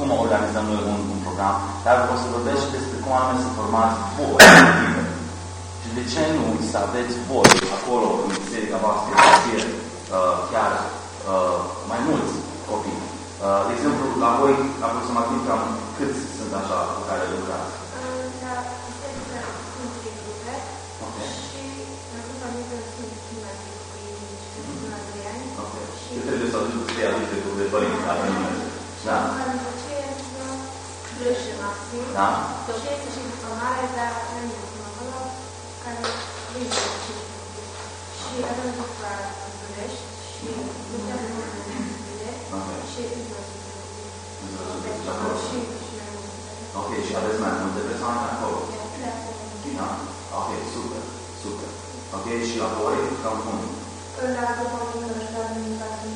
cum organizăm noi un, un program, dar o să vorbesc și despre cum anume să formați voi și de ce nu să aveți voi acolo în biserica voastră să fie uh, chiar uh, mai mulți copii. Uh, de exemplu, la voi, aproximativ cam câți sunt așa cu care lucrați? Ce trebuie să aduci să fie aduse cu de părinți, Da. Și avem după București și lucrăm în zile și și Ok, și aveți mai multe persoane acolo? Da? Ok, super, super. Ok, și la voi, cam cum? La după București avem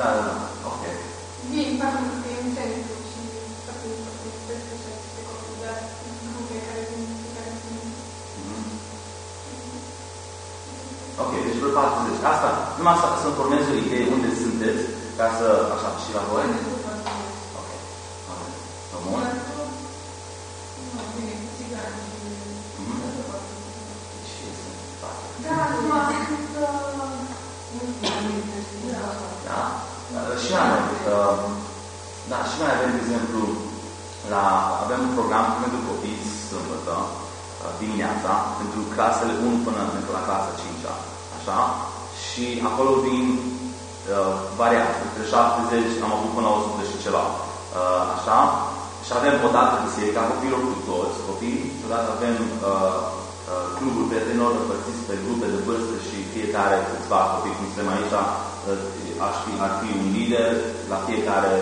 Da, da, da. Ok. Vin pentru că e un centru și pentru că peste 600 copii, dar nu fiecare vin, fiecare vin. Mhm. Ok, deci vreo 40. Asta, numai să, să-mi formez o idee unde sunteți, ca să, așa, și la voi. Ok. Ok. Vă bun? Mhm. Deci este foarte. Da, nu am cât Da? Uh, Și noi, uh, da, și noi avem, de exemplu, la, avem un program pentru copii sâmbătă, uh, dimineața, pentru clasele 1 până pentru la clasa 5 așa? Și acolo vin uh, variante, între 70, am avut până la 100 și ceva, uh, așa? Și avem o dată biserica copiilor cu toți copii, și odată avem uh, uh, cluburi prietenilor împărțiți pe grupe de vârstă și fiecare câțiva copii, cum suntem aici, uh, aș fi, ar fi un lider la fiecare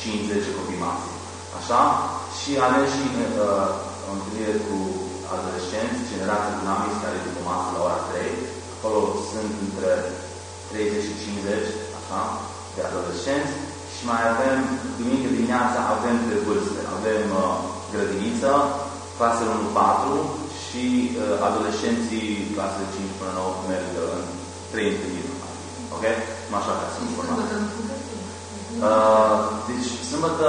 5-10 copii maxim. Așa? Și avem și uh, o întâlnire cu adolescenți, generația dinamics, care e după masă la ora 3. Acolo sunt între 30 și 50, așa, de adolescenți. Și mai avem, duminică dimineața, avem de vârste. Avem uh, grădiniță, clasele 1-4 și uh, adolescenții clasele 5 până 9 merg uh, în 3 întâlniri. Ok? Cam așa ca să nu formăm. Uh, deci, sâmbătă,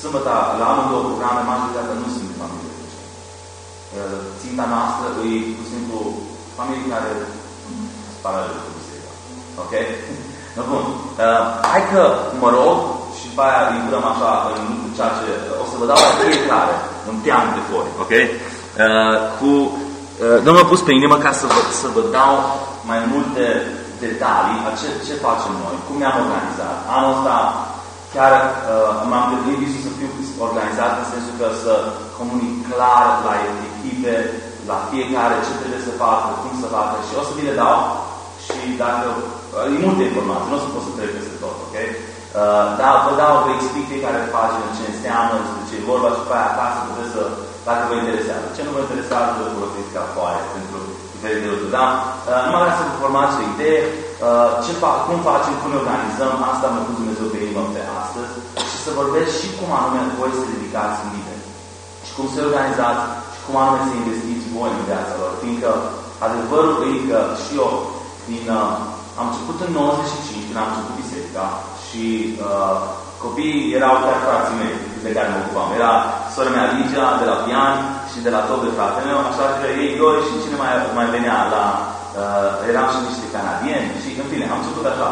sâmbătă, la amândouă programe, majoritatea nu sunt de familie creștine. Uh, ținta noastră e, pur și simplu, familii care sunt paralele cu biserica. Ok? No, bun. Uh, hai că mă rog și după aia intrăm așa în ceea ce o să vă dau la fiecare un team de foi, ok? Uh, cu, uh, Domnul a pus pe inimă ca să vă, să vă dau mai multe detalii a ce, ce facem noi, cum ne-am organizat. Anul ăsta chiar uh, m-am gândit visul să fiu organizat în sensul că să comunic clar la echipe, la fiecare ce trebuie să facă, cum să facă și o să vi le dau și dacă, uh, e multe informații, nu o să pot să trec peste tot, ok? Uh, da, vă dau, vă explic fiecare pagină ce înseamnă, despre ce e vorba și pe aia acasă puteți să, dacă vă interesează. Ce nu vă interesează, vă folosiți ca foaie pentru diferite lucruri, da? Uh, numai ca să vă formați o idee, uh, ce fa cum facem, cum ne organizăm, asta mă pus Dumnezeu pe inimă pe astăzi și să vorbesc și cum anume voi să ridicați în lider și cum să organizați și cum anume să investiți voi în viața lor, fiindcă adevărul e că și eu din, uh, am început în 95 când am început biserica și uh, copiii erau chiar frații mei de care mă ocupam. Era sora mea Ligia de la pian și de la tot de fratele meu, așa că ei doi și cine mai, mai venea la... Uh, eram și niște canadieni și în fine, am început așa.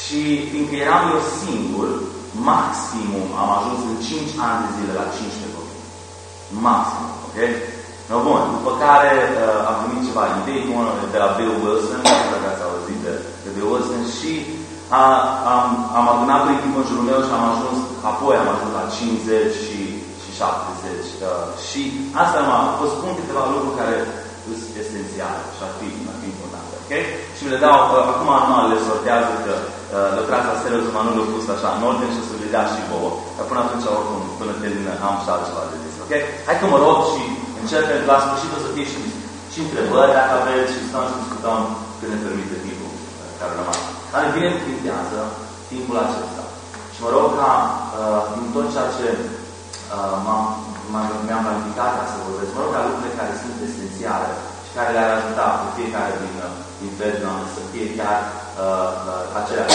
Și fiindcă eram eu singur, maximum am ajuns în 5 ani de zile la 15 copii. Maximum, ok? No, bun, după care uh, am primit ceva idei bune de la Bill Wilson, dacă ați auzit de, de Bill Wilson, și a, am, am adunat o echipă în jurul meu și am ajuns, apoi am ajuns la 50 și, și 70. Uh, și asta m-a, vă spun câteva lucruri care sunt esențiale și ar fi, ar fi importante. Ok? Și le dau, uh, acum anualele sortează că uh, lucrați la Stelul Zuma nu le-au pus așa în ordine și o să le dea și vouă. Dar până atunci, oricum, până termină, am și altceva de zis. Ok? Hai că mă rog și începem la sfârșit o să fie și, și întrebări dacă aveți și stăm să discutăm când ne permite timpul uh, care rămas. Dar ne binecuvintează timpul acesta. Și mă rog ca uh, din tot ceea ce uh, mi-am planificat ca să vorbesc, mă rog ca lucrurile care sunt esențiale și care le-ar ajuta pe fiecare din, uh, din verzul să fie chiar uh, uh, acelea.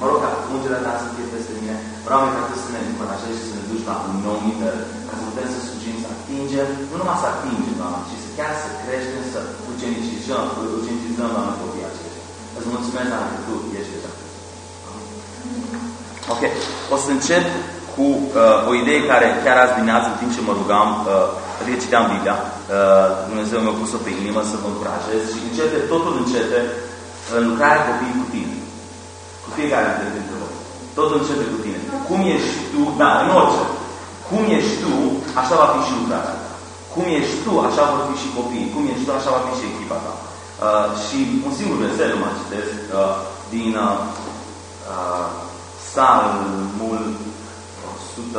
Mă rog ca ungerea ta să fie peste mine. Mă rog ca tu să ne încurajezi și să ne duci la un nou nivel, ca să putem să slujim, să atingem, nu numai să atingem, Doamne, ci să chiar să creștem, să ucenicizăm, ucenicizăm, Doamne, copiii aceștia. Îți mulțumesc, Doamne, că Tu ești deja. Ok. O să încep cu uh, o idee care chiar azi dimineață, în timp ce mă rugam, uh, adică citeam Biblia, uh, Dumnezeu mi-a pus-o pe inimă să vă încurajez și începe, totul începe în lucrarea copiii cu tine. Cu fiecare dintre voi. Totul începe cu tine. Cum ești tu, da, în orice. Cum ești tu, așa va fi și lucrarea. Cum ești tu, așa vor fi și copiii. Cum ești tu, așa va fi și echipa ta. Uh, și un singur verset mă citesc uh, din uh, uh, Psalmul 100,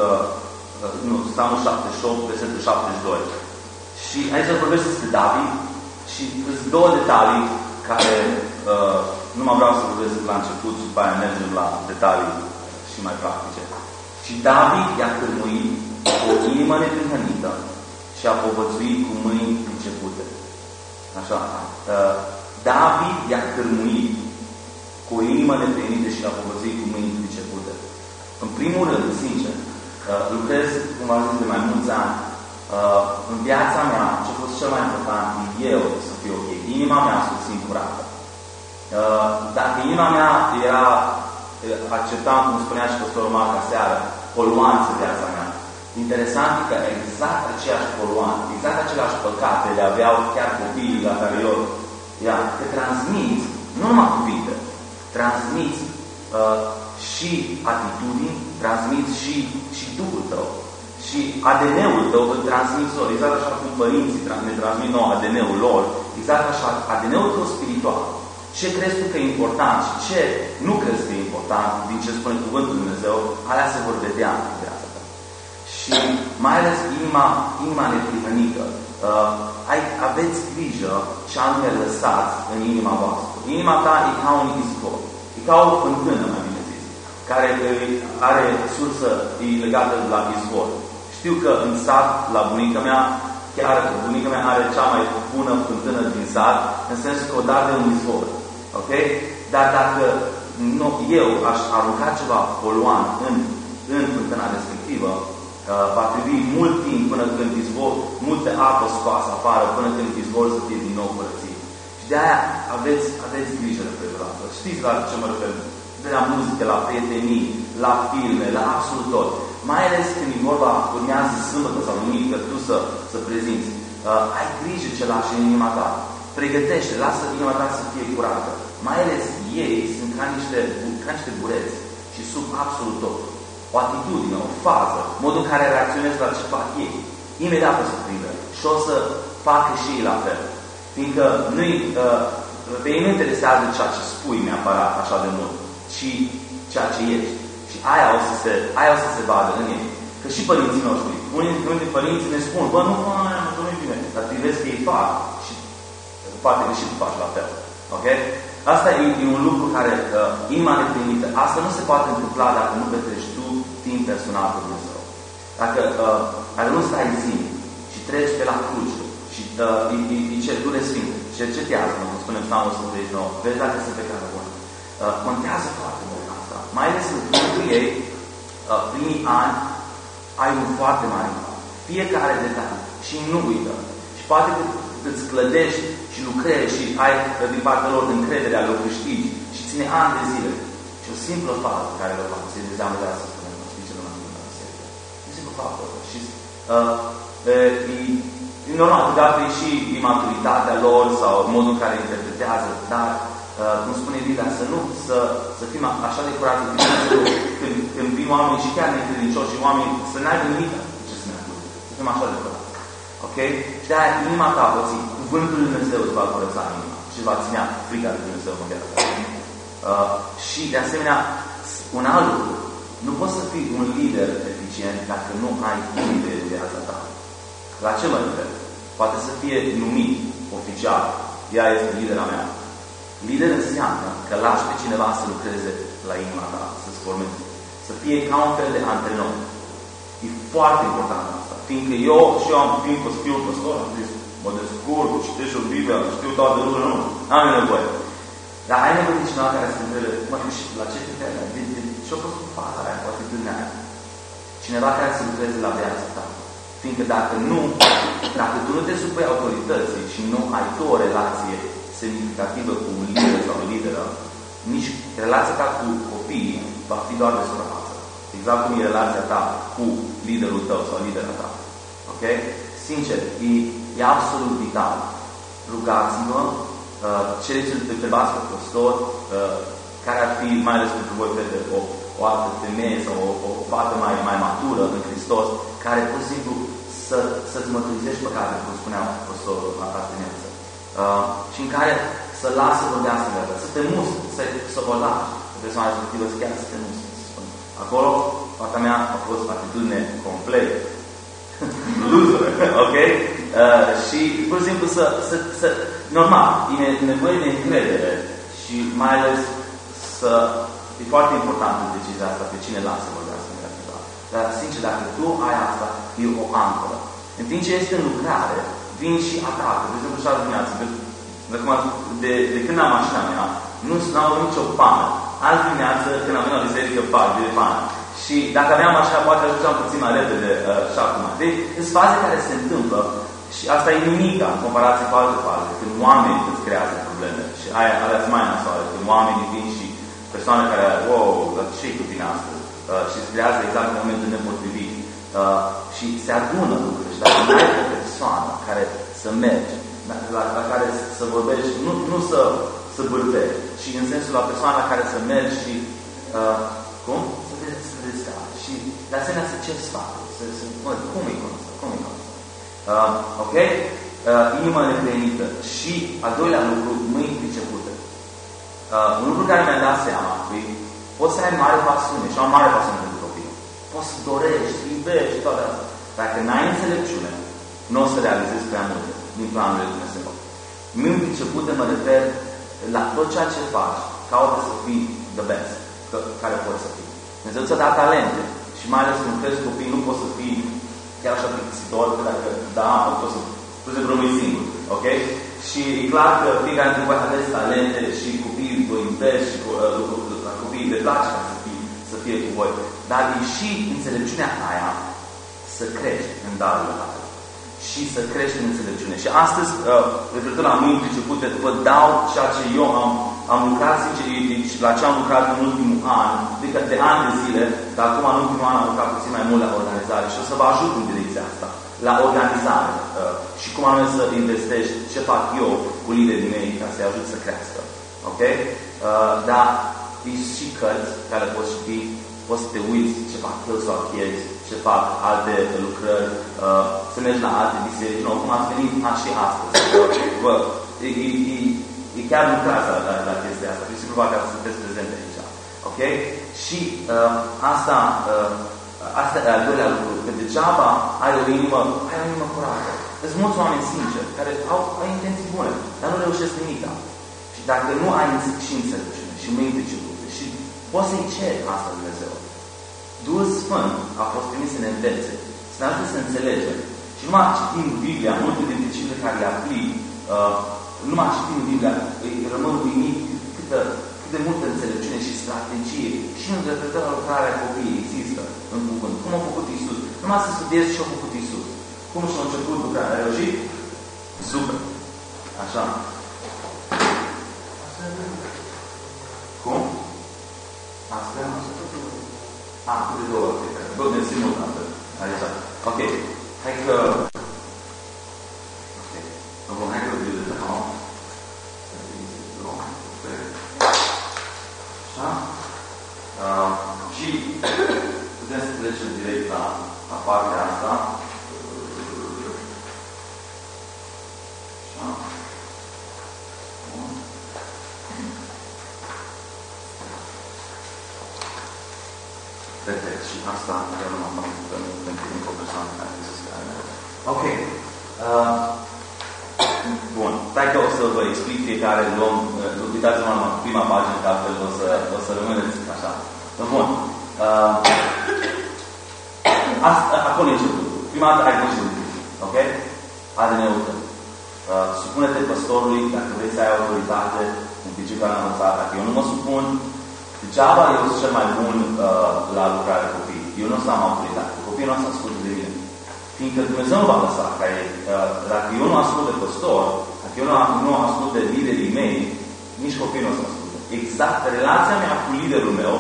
uh, nu, Psalmul 78, versetul 72. Și aici vorbește despre David și sunt două detalii care uh, nu mă vreau să vorbesc la început și după aia mergem la detalii și mai practice. Și David i-a cârmuit cu o inimă neprihănită și a povățuit cu mâini începute. Așa. Uh, David i-a cârmuit cu o inimă neprihănită și a povățuit cu mâini începute. În primul rând, sincer, uh, lucrez, cum am zis, de mai mulți ani. Uh, în viața mea, ce a fost cel mai important, eu să fiu ok. Inima mea să țin curată. Uh, dacă inima mea era, acceptam, cum spunea și păstorul Marca seară, poluanță viața mea. Interesant e că exact aceeași poluanță, exact aceleași păcate le aveau chiar copiii la care eu ia, te transmiți, nu numai cuvinte, transmiți uh, și atitudini, transmiți și, și Duhul tău. Și ADN-ul tău îl transmiți lor, exact așa cum părinții ne transmit nou ADN-ul lor, exact așa, ADN-ul tău spiritual. Ce crezi tu că e important și ce nu crezi că e important din ce spune Cuvântul Dumnezeu, alea se vor vedea în viața ta. Și mai ales inima, inima neprihănită. Uh, ai, aveți grijă ce anume lăsați în inima voastră. Inima ta e ca un izvor. E ca o fântână, mai bine zis, care are sursă e legată la izvor. Știu că în sat, la bunica mea, chiar bunica mea are cea mai bună fântână din sat, în sensul că o da de un izvor. Ok? Dar dacă nu, eu aș arunca ceva poluant în, în fântâna respectivă, uh, va trebui mult timp până când izvor, multe apă scoasă afară, până când izvor să fie din nou curățit. Și de aia aveți, aveți grijă de felul ăsta. Știți la ce mă refer? De la muzică, la prietenii, la filme, la absolut tot. Mai ales când e vorba, urmează sâmbătă sau duminică, tu să, să prezinți. Uh, ai grijă ce lași în inima ta. Pregătește, lasă inima ta să fie curată. Mai ales ei sunt ca niște, ca niște bureți și sub absolut tot. O atitudine, o fază, modul în care reacționezi la ce fac ei. Imediat o să prindă și o să facă și ei la fel. Fiindcă nu uh, pe ei nu interesează ceea ce spui neapărat așa de mult, ci ceea ce ești. Și aia o să se, aia o să se vadă în ei. Că și părinții noștri, unii dintre părinții ne spun, bă, nu, nu, nu, nu, nu, bine, dar tu vezi că ei fac și poate că și tu faci la fel. Ok? Asta e, e un lucru care, uh, inima neprimită, asta nu se poate întâmpla dacă nu petrești tu timp personal cu Dumnezeu. Dacă, uh, dacă nu stai zi și treci pe la cruce și uh, îi, îi, îi cer dure sfinte, cercetează, cum spune Psalmul 139, vezi dacă sunt pe care bună. Uh, contează foarte mult asta. Mai ales în primul ei, uh, primii ani, ai un foarte mare impact. Fiecare detaliu. Și nu uită. Și poate că îți clădești și lucrezi și ai din partea lor încrederea lor câștigi și ține ani de zile. Și o simplă fază care le fac, se dezamăgează să spunem, știi ce nu mai spune în serie. O simplă fază. Și uh, e, e normal, câteodată e și imaturitatea lor sau modul în care interpretează, dar uh, cum spune Biblia, să nu, să, să fim așa de curați când, când vin oameni și chiar necredincioși și oameni să n-aibă nimic ce să ne acute. Să fim așa de curați. Ok? Și de-aia inima ta, pății, cuvântul Lui Dumnezeu îți va curăța inima. și va ținea frica de Dumnezeu în viața uh, Și de asemenea, un alt lucru, nu poți să fii un lider eficient dacă nu ai lider în viața ta. La ce mă refer? Poate să fie numit oficial. Ea este lidera mea. Lider înseamnă că lași pe cineva să lucreze la inima ta, să-ți formeze. Să fie ca un fel de antrenor. E foarte important asta. Fiindcă eu și eu am fiind fiul păstor, am zis, mă descurc, citești o Biblie, știu toate lucrurile, nu, am nevoie. Dar ai nevoie de cineva care să întrebe, mă, și la ce te de, de, ce-a fost cu fata aia, cu atitudinea aia? Cineva care să lucreze la viața ta. Fiindcă dacă nu, dacă tu nu te supui autorității și nu ai tu o relație semnificativă cu un lider sau o lideră, nici relația ta cu copiii va fi doar de suprafață. Exact cum e relația ta cu liderul tău sau lidera ta. Ok? Sincer, e, e absolut vital. Rugați-vă, uh, cereți-l pe trebuiască păstor, uh, care ar fi, mai ales pentru voi, fete, o, o altă femeie sau o, o fată mai, mai matură în Hristos, care pur și simplu să, să-ți mărturisești păcate, cum spunea păstorul la dimineață. Uh, și în care să lasă vorbească în să te musti, să, să o lași pe persoana respectivă, să chiar să te musti. Acolo, fata mea a fost atitudine complet loser, ok? Uh, și pur și simplu să, să, să normal, e nevoie de încredere și mai ales să, e foarte important în decizia asta pe cine lasă vorbească în viața Dar, sincer, dacă tu ai asta, e o ancoră. În timp ce este în lucrare, vin și atacă. De exemplu, și azi dimineață, de, de, de când am mașina mea, nu am avut nicio pană. Azi dimineață, când am venit la biserică, fac de pană. Și dacă aveam așa, poate ajungeam puțin mai repede uh, și acum. Deci, sunt faze care se întâmplă și asta e nimica în comparație cu alte faze, când oamenii îți creează probleme. Și aia aveați mai nasoare, când oamenii vin și persoane care, wow, ce cu tine astăzi? Uh, și îți creează exact în momentul nepotrivit. Uh, și se adună lucruri. Și dacă nu ai o persoană care să mergi, la, la care să vorbești, nu, nu să, să bârbești, ci în sensul la persoana care să mergi și uh, cum? Să te, să te Și de asemenea să cer sfatul. Să, să, mă, cum e cum Cum e cum uh, Ok? Uh, inima neprenită. Și al doilea lucru, mâini pricepute. Uh, un lucru care mi-a dat seama, păi, poți să ai mare pasiune și am mare pasiune pentru copii. Poți să dorești, iubești, toate astea. Dacă n-ai înțelepciune, nu o să realizezi prea multe din planul lui Dumnezeu. Mâini pricepute mă refer la tot ceea ce faci, caută să fii the best, că, care poți să fii. Dumnezeu ți-a dat talente și mai ales când crezi copii, nu poți să fii chiar așa plictisitor, că dacă da, poți să, poți să rămâi singur, ok? Și e clar că fiecare dintre voi aveți talente și copiii vă iubesc și uh, copiii le place ca să fie, să fie cu voi. Dar e și înțelepciunea aia să crești în darul tale și să crești în înțelepciune. Și astăzi, uh, referitor la mâini pricepute, vă dau ceea ce eu am, am lucrat, sincer, și la ce am lucrat în ultimul an, adică de ani de zile, dar acum în ultimul an am lucrat puțin mai mult la organizare și o să vă ajut în direcția asta, la organizare uh, și cum anume să investești, ce fac eu cu liderii mei ca să-i ajut să crească. Ok? Uh, dar și cărți care poți ști, poți să te uiți ce fac eu sau chiezi, ce fac alte lucrări, uh, să mergi la alte biserici. Nu, cum ați venit și astăzi. Bă, e, e, e, e chiar lucrați la, la, la chestia asta. Și sigur că sunteți prezente aici. Ok? Și uh, asta, uh, asta e al doilea lucru. Că degeaba ai o inimă, ai o inimă curată. Sunt mulți oameni sinceri care au, au intenții bune, dar nu reușesc nimic. Și dacă nu ai și înțelepciune și mâini pricepute și poți să-i ceri asta Dumnezeu, Duhul Sfânt a fost trimis să ne învețe, să ne ajute să înțelegem. Și numai citind Biblia, multe dintre cele care le aplic, uh, numai citind Biblia, îi rămân uimit câtă, cât de multă înțelepciune și strategie și în referitor la lucrarea copiii există în cuvânt. Cum a făcut Isus? Numai să studiezi ce a făcut Isus. Cum și-a început lucrarea? A reușit? Super. Așa. Cum? Astfel? Ah, tutte e due volte. Due nel simultaneo. Ok, ecco. Ok, dopo ecco di dire no. Uh, și putem să trecem direct la, la partea asta. Asta chiar nu m-am pentru încă o persoană care să scrie. Ok. Uh, bun. Stai că o să vă explic fiecare, luăm, uh, uitați-vă la prima pagină, că altfel o să, o să rămâneți așa. Bun. Uh, asta, acolo e început. Prima dată ai grijă de Ok? ADN-ul tău. Uh, supune-te păstorului dacă vrei să ai autoritate în principiul care am învățat. Dacă eu nu mă supun, degeaba eu sunt cel mai bun uh, la lucrarea copii. Eu nu am autoritate. Copiii nu ascultă de mine. Fiindcă Dumnezeu nu va lăsa ca ei. Uh, dacă eu nu ascult de păstor, dacă eu nu, nu ascult de liderii mei, nici copiii nu o să asculte. Exact relația mea cu liderul meu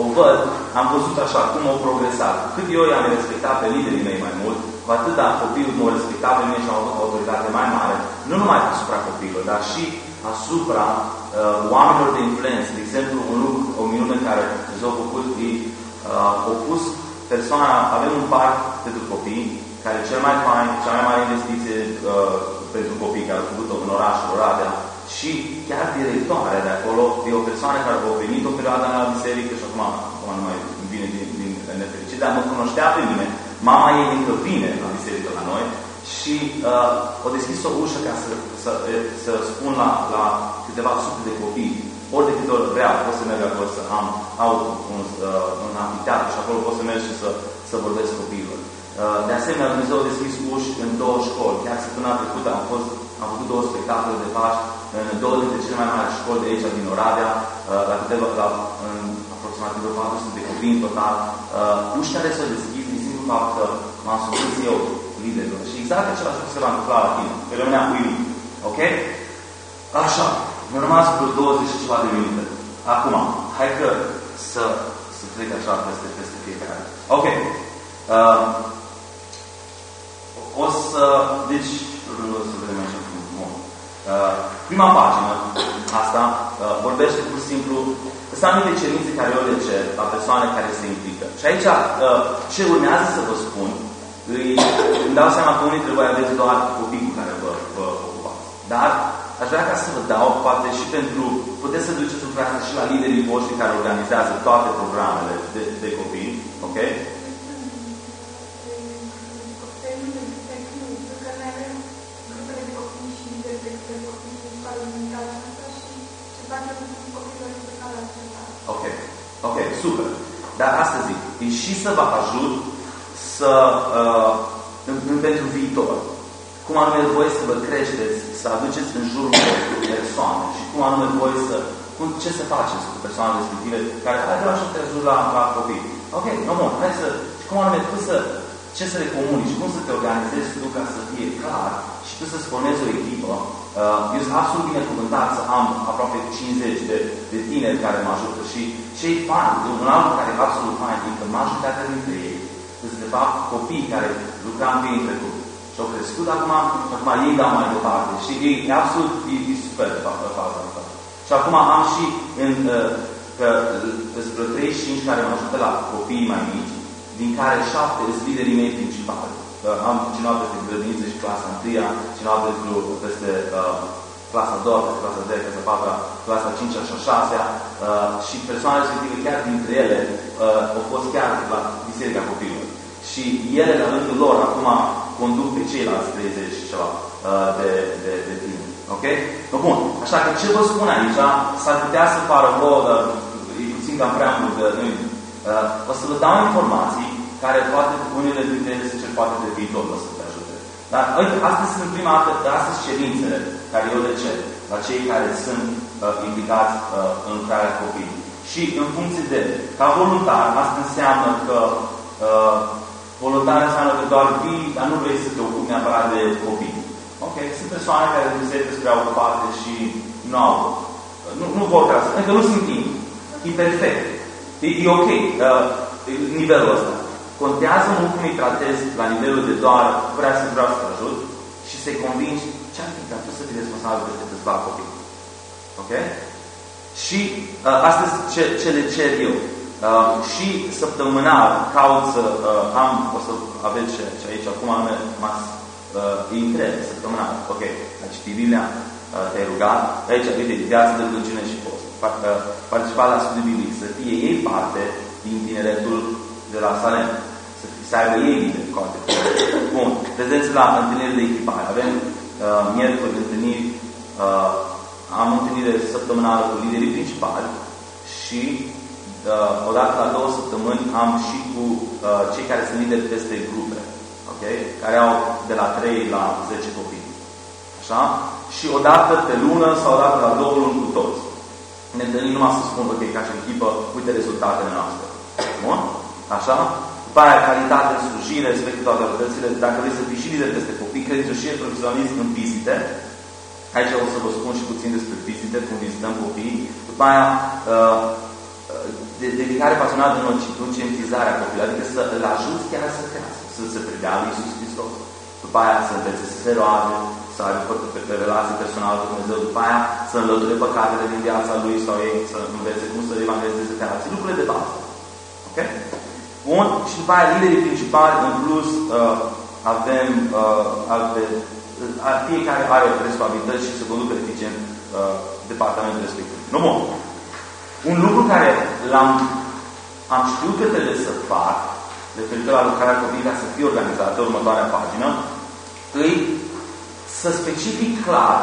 o văd, am văzut așa cum au progresat. Cât eu i-am respectat pe liderii mei mai mult, cu atât dar copiii m-au respectat pe mine și au avut o autoritate mai mare, nu numai asupra copiilor, dar și asupra uh, oamenilor de influență. De exemplu, un lucru, o minune care Dumnezeu a făcut, e, uh, a pus persoana, avem un parc pentru copii, care e cel mai fain, cea mai mare investiție uh, pentru copii care au făcut-o în orașul Oradea, și chiar directoarea de acolo e o persoană care a venit o perioadă la biserică și acum, acum nu mai vine din, din nefericit, dar mă cunoștea pe mine. Mama ei încă vine la biserică la noi și uh, o deschis o ușă ca să, să, să spun la, la câteva sute de copii. Ori de câte ori vreau, pot să merg acolo să am, au un, uh, un amfiteatru și acolo pot să merg și să, să vorbesc copiilor. Uh, de asemenea, Dumnezeu a deschis uși în două școli. Chiar săptămâna trecută am, fost, am făcut două spectacole de Paști în două dintre cele mai mari școli de aici, din Oradea, uh, la câteva, la, în aproximativ 400 de copii în total. Uh, ușile s-au deschis din simplu fapt că m-am supus eu liderul. Și exact același lucru se va întâmpla la tine. Pe rămânea uimit. Ok? Așa. Mi-a rămas vreo 20 și ceva de minute. Acum, hai că să, să trec așa peste, peste fiecare. Ok. Uh, o să, deci, o să vedem aici. Uh, prima pagină, asta, uh, vorbește pur și simplu, sunt anumite cerințe care eu le cer la persoane care se implică. Și aici, uh, ce urmează să vă spun, îi, îmi dau seama că unii trebuie aveți doar copii cu care vă, vă ocupați. Dar aș vrea ca să vă dau, poate și pentru, puteți să duceți lucrarea și la liderii voștri care organizează toate programele de, de copii, ok? Ok, ok, super. Dar asta zic, e și să vă ajut să, uh, în, în, pentru viitor, cum anume voi să vă creșteți, să aduceți în jurul vostru persoane și cum anume voi să, cum, ce să faceți cu persoanele respective care, hai vreau să te ajut la, la copii. Ok, nu, bun, hai să, cum anume tu să, ce să le comunici, cum să te organizezi tu ca să fie clar și tu să-ți formezi o echipă. Uh, eu sunt absolut binecuvântat să am aproape 50 de, de tineri care mă ajută și cei fani, un alt care e absolut fain, e că majoritatea dintre ei sunt de fapt copii care lucram pe în trecut. Și au crescut acum, și acum ei dau mai departe. Și e, e absolut, e, e super de fapt faza asta. Și acum am și în, uh, că despre 35 care mă ajută la copii mai mici, din care șapte sunt liderii mei principali. Uh, am cineva peste grădiniță și clasa 1 cineva peste, peste uh, clasa 2 peste clasa 10, clasa 4 clasa 5 și a 6 uh, și persoanele respective, chiar dintre ele, uh, au fost chiar la Biserica Copilului. Și ele, la rândul lor, acum conduc pe ceilalți 30 și ceva uh, de, de, de tine. Ok? No, bun. Așa că ce vă spun aici, s-ar putea să pară vouă, dar e puțin cam prea mult de uh, o să vă dau informații care poate unele dintre ele se cer poate de viitor o să te ajute. Dar uite, astea sunt prima dată, astea sunt cerințele care eu le cer la cei care sunt uh, implicați uh, în lucrarea copiii. Și în funcție de, ca voluntar, asta înseamnă că uh, voluntar înseamnă că doar vii, dar nu vrei să te ocupi neapărat de copii. Ok? Sunt persoane care se sunt prea ocupate și nu au, nu, nu vor ca să, adică nu sunt timp. E perfect. E, e ok. Uh, nivelul ăsta. Contează mult cum îi tratezi la nivelul de doar vrea să vreau să te ajut și să-i convingi ce ar fi ca tu să fii responsabil de câțiva copii. Ok? Și uh, asta ce, ce le cer eu. Uh, și săptămânal caut să uh, am, o să aveți ce, ce aici, acum anume mas, uh, îi întreb săptămânal. Ok, a citit Biblia, uh, te-ai rugat, aici, uite, viața de rugăciune și post. Uh, participa la studiu biblic, să fie ei parte din tineretul de la Salem. Să, să aibă ei lideri foarte Bun. Prezenți la întâlniri de echipare. Avem uh, miercuri întâlniri, uh, am întâlnire săptămânală cu liderii principali și uh, odată la două săptămâni am și cu uh, cei care sunt lideri peste grupe. Okay? Care au de la 3 la 10 copii. Așa? Și odată pe lună sau odată la două luni cu toți. Ne întâlnim numai să spun, ok, ca și echipă, uite rezultatele noastre. Bun? Așa? După aia, calitate, slujire, respecte toate autoritățile. Dacă vreți să fii și lider peste copii, crezi și ești profesionist în vizite. Aici o să vă spun și puțin despre vizite, cum vizităm copii. După aia, uh, de, dedicare pasionată în conștientizarea copilului, adică să îl ajuți chiar să crească, să se predea lui Iisus Hristos. După aia să învețe să se roage, să aibă pe, pe relații personale cu Dumnezeu, după aia să înlăture păcatele din viața lui sau ei, să învețe cum să evangelizeze relații, lucrurile de bază. Ok? Bun? Și după aia liderii principali, în plus, uh, avem uh, alte, uh, fiecare are responsabilități și se conducă eficient uh, departamentul respectiv. Nu bun. Un lucru care l-am am știut că trebuie să fac, referitor la lucrarea copiii ca să fie organizată, următoarea pagină, îi să specific clar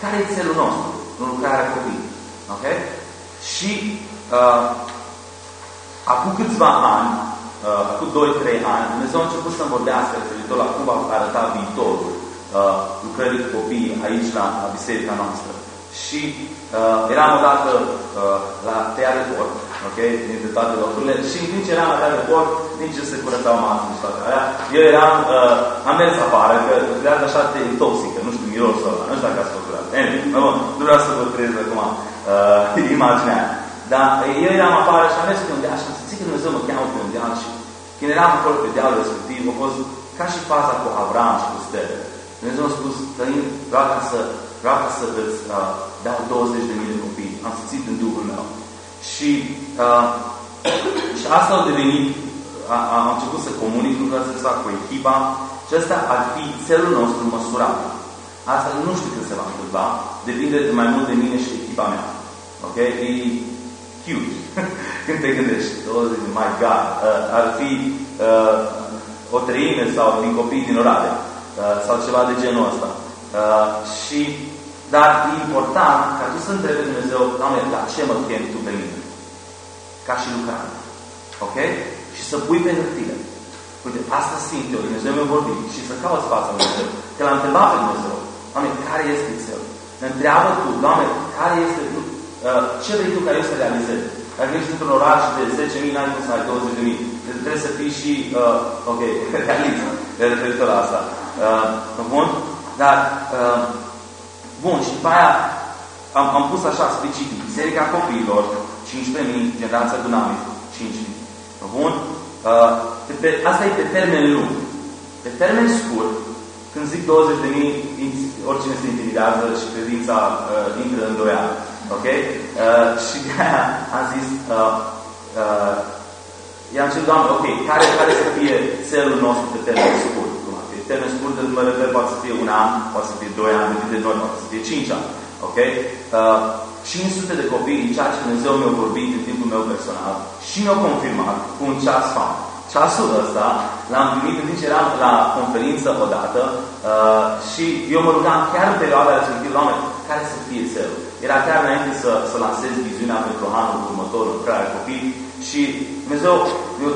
care e țelul nostru în lucrarea copiii. Ok? Și uh, acum câțiva ani, uh, acum 2-3 ani, Dumnezeu a început să-mi vorbească referitor la cum va arăta viitorul uh, lucrării cu copiii aici la, la biserica noastră. Și uh, eram odată uh, la tăia de port, ok, dintre toate locurile, și în timp ce eram la tăia de port, nici ce se curățau masă și toate alea, eu eram, uh, am mers afară, că creează așa te intoxică, nu știu, mirosul ăla, nu știu dacă ați făcut asta. Anyway, nu vreau să vă trezesc acum uh, imaginea. Dar eu eram afară și am mers pe un deal și am simțit că Dumnezeu mă cheamă pe un deal și când eram acolo pe dealul respectiv, a fost ca și faza cu Avram și cu Stele. Dumnezeu a spus, Tăin, vreau ca să, vreau ca să îți uh, dau 20 de mii de copii. Am simțit în Duhul meu. Și, uh, și asta a devenit, a, a, am început să comunic lucrul acesta cu echipa și asta ar fi țelul nostru măsurat. Asta nu știu când se va întâmpla, depinde de mai mult de mine și echipa mea. Ok? E huge. când te gândești, oh, my God, uh, ar fi uh, o treime sau din copii din orare uh, sau ceva de genul ăsta. Uh, și, dar e important ca tu să întrebi Dumnezeu, Doamne, la ce mă chem Tu pe mine? Ca și lucrare. Ok? Și să pui pe hârtile. Uite, asta simt eu, Dumnezeu mi-a vorbit și să cauți fața lui Dumnezeu. Că l-am întrebat pe Dumnezeu, Doamne, care este cel? Ne întreabă Tu, Doamne, care este Tu? Uh, ce vrei Tu ca eu să realizez? Dacă ești într-un oraș de 10.000, n-ai cum să ai 20.000. Deci trebuie să fii și, uh, ok, realist, de referitor la asta. Uh, bun? Dar, uh, bun, și după aia am, am pus așa specific, Biserica Copiilor, 15.000, generația Dunamic, 5.000. Bun? Uh, pe, pe, asta e pe termen lung. Pe termen scurt, când zic 20.000, oricine se intimidează și credința uh, intră în doială. Ok? Uh, și de aia am zis, uh, uh, i-am zis, Doamne, ok, care, care să fie țelul nostru pe termen scurt? Cum ar fi? Termen scurt, mă refer, poate să fie un an, poate să fie doi ani, de noi, poate să fie cinci ani. Ok? Uh, 500 de copii din ceea ce Dumnezeu mi-a vorbit în timpul meu personal și mi-a confirmat cu un ceas fan. Ceasul ăsta l-am primit în timp ce eram la conferință odată uh, și eu mă rugam chiar în perioada respectivă, Doamne, care să fie țelul? Era chiar înainte să, să lansez viziunea pentru anul următor, lucrarea copii și Dumnezeu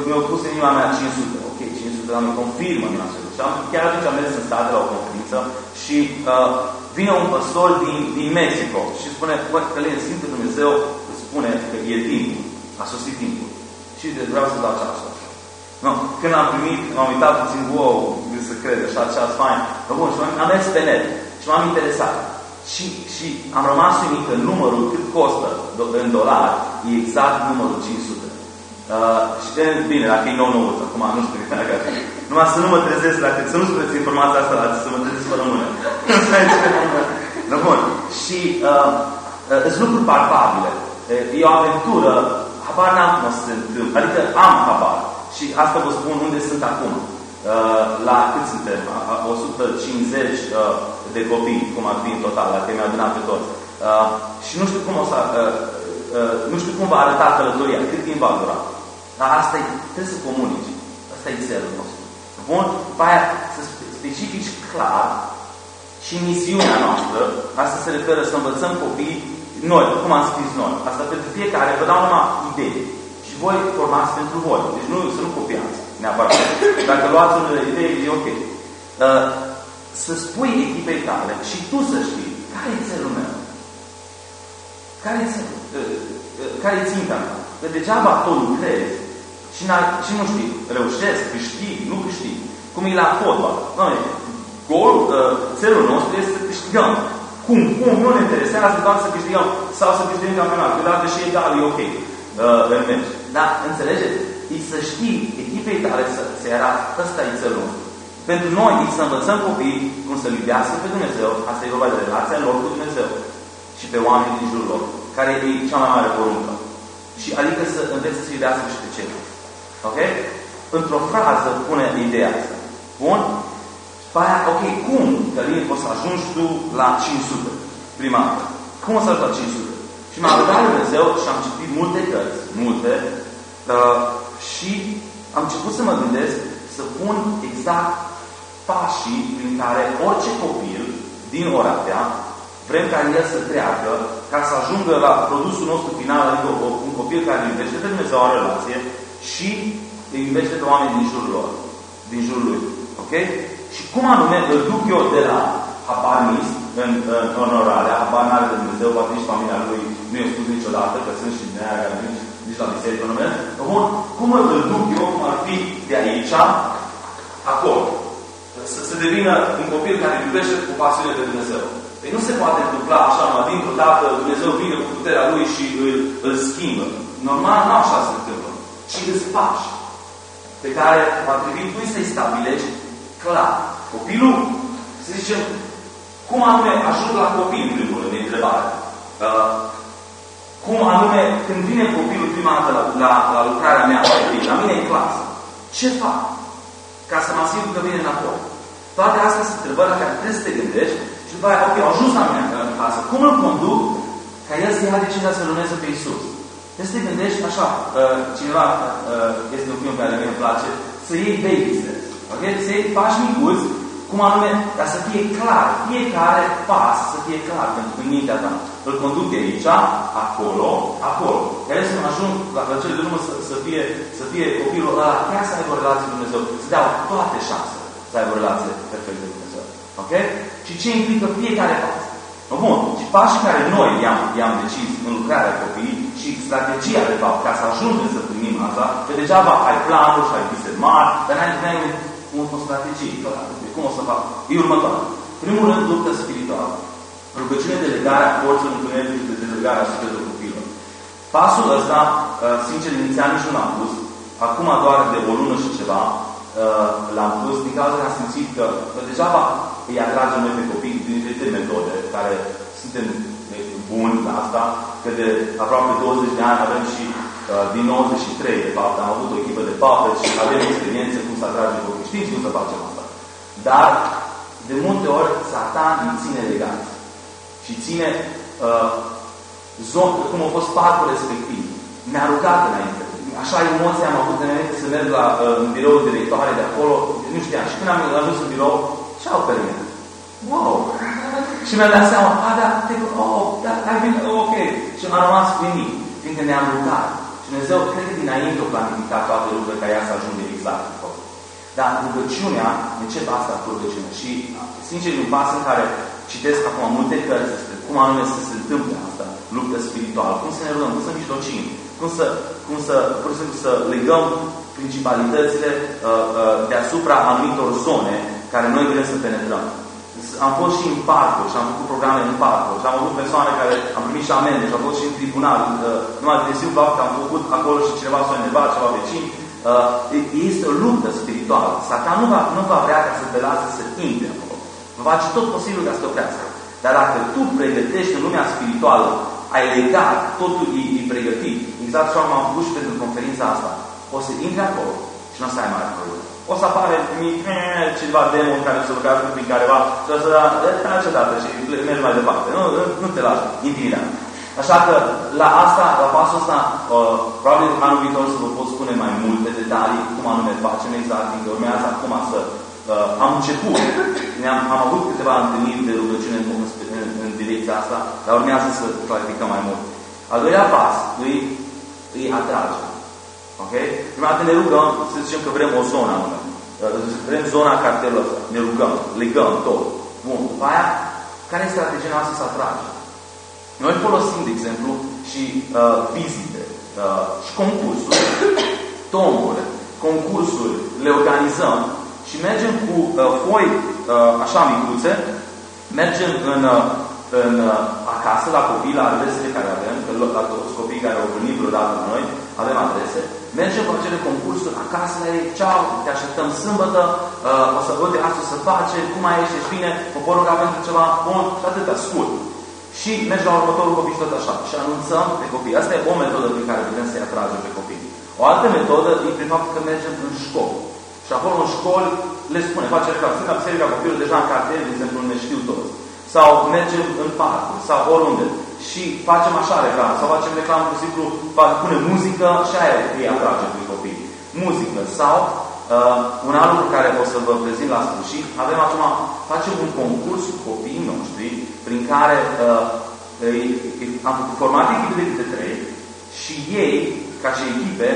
mi-a pus în inima mea 500. Ok, 500, Doamne, confirmă mi Și am, chiar atunci am mers în state la o conferință și uh, vine un păstor din, din Mexico și spune, bă, Călin, simt că Dumnezeu spune că e timpul, a sosit timpul. Și de vreau să dau ceasul No, când am primit, m-am uitat puțin, wow, să cred, așa, ceas fain. Bun, și am mers pe net și m-am interesat. Și, și am rămas uimit că numărul cât costă în dolari e exact numărul 500. Uh, și de, bine, dacă e nou nouț, acum nu știu dacă Numai să nu mă trezesc la să nu spuneți informația asta la să mă trezesc fără mână. da, bun. Și uh, uh, sunt lucruri palpabile. E o aventură, habar n-am cum o să se întâmple. Adică am habar. Și asta vă spun unde sunt acum. Uh, la cât suntem? 150 uh, de copii, cum ar fi în total, dacă mi-a adunat pe toți. Uh, și nu știu cum o să... Uh, uh, nu știu cum va arăta călătoria, cât timp va dura. Dar asta e, trebuie să comunici. Asta e țelul nostru. Bun? După aia să specifici clar și misiunea noastră, asta se referă să învățăm copiii, noi, cum am scris noi. Asta pentru fiecare, vă dau numai idei. Și voi formați pentru voi. Deci nu, să nu copiați neapărat. Dacă luați unele idei, e ok. Uh, să spui echipei tale și tu să știi care e țelul meu. Care e țelul? Uh, uh, care e ținta mea? Că degeaba tot lucrezi și, și nu știi, reușesc, câștig, nu câștig. Cum e la fotbal. Noi, gol, uh, țelul nostru este să câștigăm. Cum? Cum? Nu ne interesează doar să câștigăm sau să câștigăm campionatul. Câteodată și egal e ok uh, în meci. Dar, înțelegeți? E să știi echipei tale să se arată. Ăsta e țelul nostru. Pentru noi e să învățăm copiii cum să iubească pe Dumnezeu. Asta e vorba de relația lor cu Dumnezeu și pe oamenii din jurul lor. Care e cea mai mare poruncă. Și adică să înveți să iubească și pe ceilalți. Ok? Într-o frază pune ideea asta. Bun? După aia, ok, cum, Călin, poți să ajungi tu la 500 prima dată? Cum o să ajungi la 500? Și m-a rugat Dumnezeu și am citit multe cărți, multe, uh, și am început să mă gândesc să pun exact pașii prin care orice copil din Oradea vrem ca el să treacă ca să ajungă la produsul nostru final, adică un copil care iubește pe Dumnezeu o relație și îi iubește pe oameni din jurul lor, din jurul lui. Ok? Și cum anume îl duc eu de la habarnist în, în onorarea, habar n-are de Dumnezeu, poate nici familia lui nu i-a spus niciodată, că sunt și din aia care nici, nici la biserică nu merg. Bun, cum îl duc eu, cum ar fi de aici, acolo? Să, să devină un copil care iubește cu pasiune de Dumnezeu. Păi nu se poate întâmpla așa, mă, dintr-o dată Dumnezeu vine cu puterea Lui și îl, îl schimbă. Normal, nu așa se întâmplă. Și îți pași pe care va trebui tu să-i stabilești clar. Copilul, să zicem, cum anume ajung la copil, în primul rând, de întrebare. Uh, cum anume, când vine copilul prima dată la, la, la lucrarea mea, la mine în clasă, ce fac? Ca să mă asigur că vine înapoi. Toate astea sunt întrebări la care trebuie să te gândești și după aia, ok, au ajuns la mine în clasă. Cum îl conduc ca el să ia decizia să urmeze pe Isus? Trebuie să te gândești așa, uh, cineva, uh, este un film care mie îmi place, să iei baby steps. Ok? Să iei pași micuți, cum anume, ca să fie clar, fiecare pas să fie clar pentru mintea ta. Îl conduc de aici, acolo, acolo. Care să mă ajung la cele de urmă să, să, fie, să fie copilul ăla, chiar să aibă o relație cu Dumnezeu. Să dau toate șanse să aibă o relație perfectă cu Dumnezeu. Ok? Și ce implică fiecare pas. No, bun. Și pașii care noi i-am, i-am decis în lucrarea copiii și strategia, de fapt, ca să ajungem să primim asta, că degeaba ai planuri și ai vise mari, dar n-ai, n-ai un, o strategie. Cum o să fac? E următoare. Primul rând, luptă spirituală. Rugăciune de legare a forțelor întunericului și de delegare a sufletelor copilor. Pasul ăsta, uh, sincer, inițial nici nu l-am pus. Acum doar de o lună și ceva, uh, l-am pus din cauza că am simțit că, că degeaba îi atragem noi pe copii din diferite metode care suntem buni la asta, că de aproape 20 de ani avem și uh, din 93, de fapt, am avut o echipă de pape și avem experiențe cum să atragem copii. Știți cum să facem asta. Dar, de multe ori, satan îi ține legați. Și ține uh, zon, cum a fost parcul respectiv. Mi-a rugat înainte. Așa emoții am avut înainte să merg la uh, în birou directoare de acolo. Nu știam. Și când am ajuns în birou, ce au pe mine? Wow! Și mi-am dat seama, a, da, te, oh, da, ai venit, oh, ok. Și am rămas uimit, fiindcă ne-am rugat. Și Dumnezeu, cred că dinainte o planificat toate lucrurile ca ea să ajungă exact acolo. Dar rugăciunea, încep asta cu rugăciunea. Și, sincer, un pas în care citesc acum multe cărți despre cum anume să se întâmple asta, luptă spirituală, cum să ne rugăm, cum să mijlocim, cum să, cum să, pur și simplu, să legăm principalitățile uh, uh, deasupra anumitor zone care noi vrem să penetrăm. Am fost și în parcuri și am făcut programe în parcuri și am avut persoane care am primit și amende și am fost și în tribunal. Uh, numai de simplu că am făcut acolo și cineva s-a înnebat, ceva vecini. Uh, este o luptă spirituală. Satan nu va, nu va vrea ca să te lasă să intre acolo. Va face tot posibilul ca să te oprească. Dar dacă tu pregătești în lumea spirituală, ai legat, totul e, e pregătit, exact așa am făcut și pentru conferința asta, o să intri acolo și nu o să ai mare problemă. O să apare ceva demon care să lucrează prin careva și o să da, ce dată și mergi mai departe. Nu, nu te lași, intimidat. Așa că la asta, la pasul ăsta, uh, probabil anul viitor să vă pot spune mai multe detalii, cum anume facem exact, fiindcă urmează acum să uh, am început, am am avut câteva întâlniri de rugăciune în, în, în direcția asta, dar urmează să clarificăm mai mult. Al doilea pas îi, îi atrage. Ok? Prima dată ne rugăm, să zicem că vrem o zonă anume. Uh, vrem zona cartelul ăsta. Ne rugăm, legăm tot. Bun. După aia, care este strategia noastră să atragem? Noi folosim, de exemplu, și uh, vizite, uh, și concursuri, tomuri, concursuri, le organizăm și mergem cu uh, foi uh, așa micuțe, mergem în, uh, în uh, acasă, la copii, la adresele care avem, că la toți copiii care au venit vreodată la noi, avem adrese, mergem cu acele concursuri acasă la ei, ceau, te așteptăm sâmbătă, uh, o să văd astăzi să face, cum mai ești, ești bine, mă pot ruga pentru ceva bun și atâta, scurt. Și mergi la următorul copii și tot așa. Și anunțăm pe copii. Asta e o metodă prin care putem să-i atragem pe copii. O altă metodă e prin faptul că mergem în școli. Și acolo în școli le spune, face reclamă. Sunt la biserica copilului deja în cartier, de exemplu, ne știu toți. Sau mergem în parc, sau oriunde. Și facem așa reclamă. Sau facem reclamă, pur și simplu, pune muzică și aia îi atrage pe copii. Muzică. Sau Uh, un alt lucru care o să vă prezint la sfârșit, avem acum, facem un concurs cu copiii noștri, prin care uh, îi, am format echipe de câte trei și ei, ca și echipe,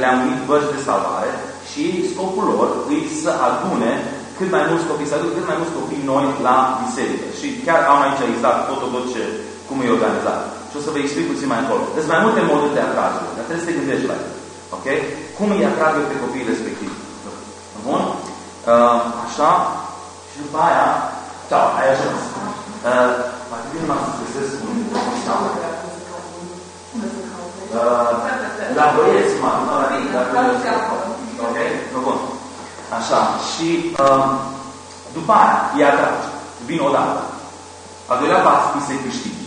le-am numit bărci de salvare și ei, scopul lor îi să adune cât mai mulți copii, să aducă cât mai mulți copii noi la biserică. Și chiar am aici exact tot, tot, tot ce, cum e organizat. Și o să vă explic puțin mai încolo. Sunt mai multe moduri de atragere, dar trebuie să te gândești la ele. Ok? Cum îi atragă pe copiii respectivi. Bun? Uh, așa. Și după aia, ceau, ai ajuns. Uh, mai bine m-am să găsesc un uh, la băieți, mă, nu la Ok? Bun. Așa. Și uh, după aia, îi atrage. Vin odată. Al doilea pas, îi se câștigi.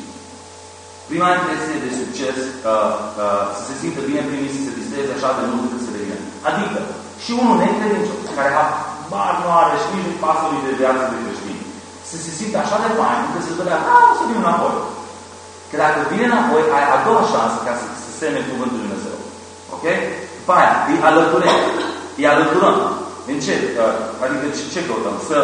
Prima impresie de succes, uh, uh, să se simtă bine primit, să se distreze așa de mult cât să devină. Adică, și unul necredincios, care bar nu are și nici pasului de viață de creștin, să se simtă așa de fain, încât să spună, a, o să vin înapoi. Că dacă vine înapoi, ai a doua șansă ca să se semne cuvântul Lui Dumnezeu. Ok? După aia, îi alăturăm. Îi alăturăm. În ce? Uh, adică ce, ce căutăm? Să,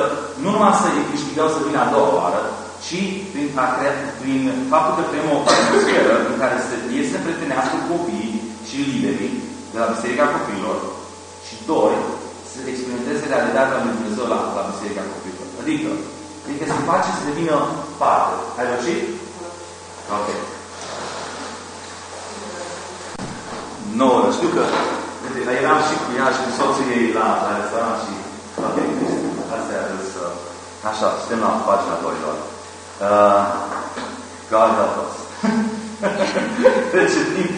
nu numai să îi câștigăm să vină a doua oară, ci prin, a crea, prin faptul că creăm o atmosferă în care să, ei să prietenească copiii și liderii de la Biserica Copiilor și doi, să experimenteze realitatea lui Dumnezeu la, la Biserica Copiilor. Adică, adică să face să devină parte. Ai reușit? Ok. Nu, no, știu că eram și cu ea și cu soții ei la, la restaurant și ok, astea să așa, suntem la pagina 2 doar. Uh, God help us. deci, timp.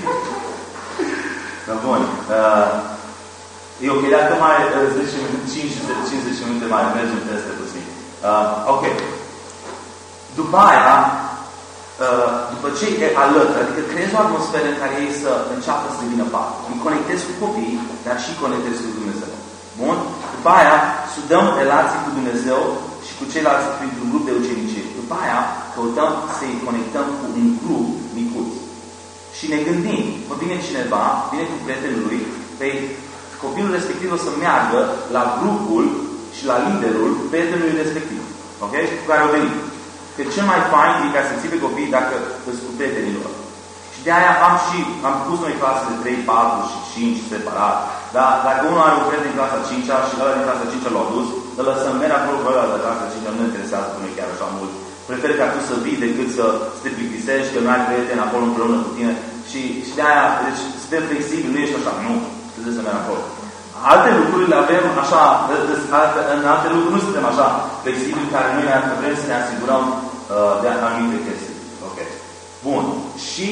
Bun. Uh, e ok, dacă mai 10 minute, 5, 50 minute mai mergem peste puțin. Uh, ok. După aia, uh, după ce e alături, adică creezi o atmosferă în care ei să înceapă să devină parte. Îi conectezi cu copiii, dar și conectezi cu Dumnezeu. Bun? După aia, sudăm relații cu Dumnezeu și cu ceilalți printr-un grup de ucenicie. După aia, căutăm să-i conectăm cu un grup micuț. Și ne gândim, mă vine cineva, vine cu prietenul lui, pe copilul respectiv o să meargă la grupul și la liderul prietenului respectiv. Ok? Cu care au venit. Că cel mai fain e ca să ții pe copii dacă îți cu prietenii lor. Și de aia am și, am pus noi clase de 3, 4 și 5 separat. Dar dacă unul are un prieten din clasa 5 și ăla din clasa 5 l-a dus, îl lăsăm merg acolo cu ăla de clasa 5 nu interesează pe noi chiar așa mult. Prefer ca tu să vii decât să, să te plictisești, că nu ai prieten acolo împreună cu tine. Și, și de aia, deci, suntem flexibili, nu ești așa, nu, trebuie să merg acolo. Alte lucruri le avem așa, în alte lucruri nu suntem așa flexibili, care noi vrem să ne asigurăm uh, de anumite chestii. Ok. Bun. Și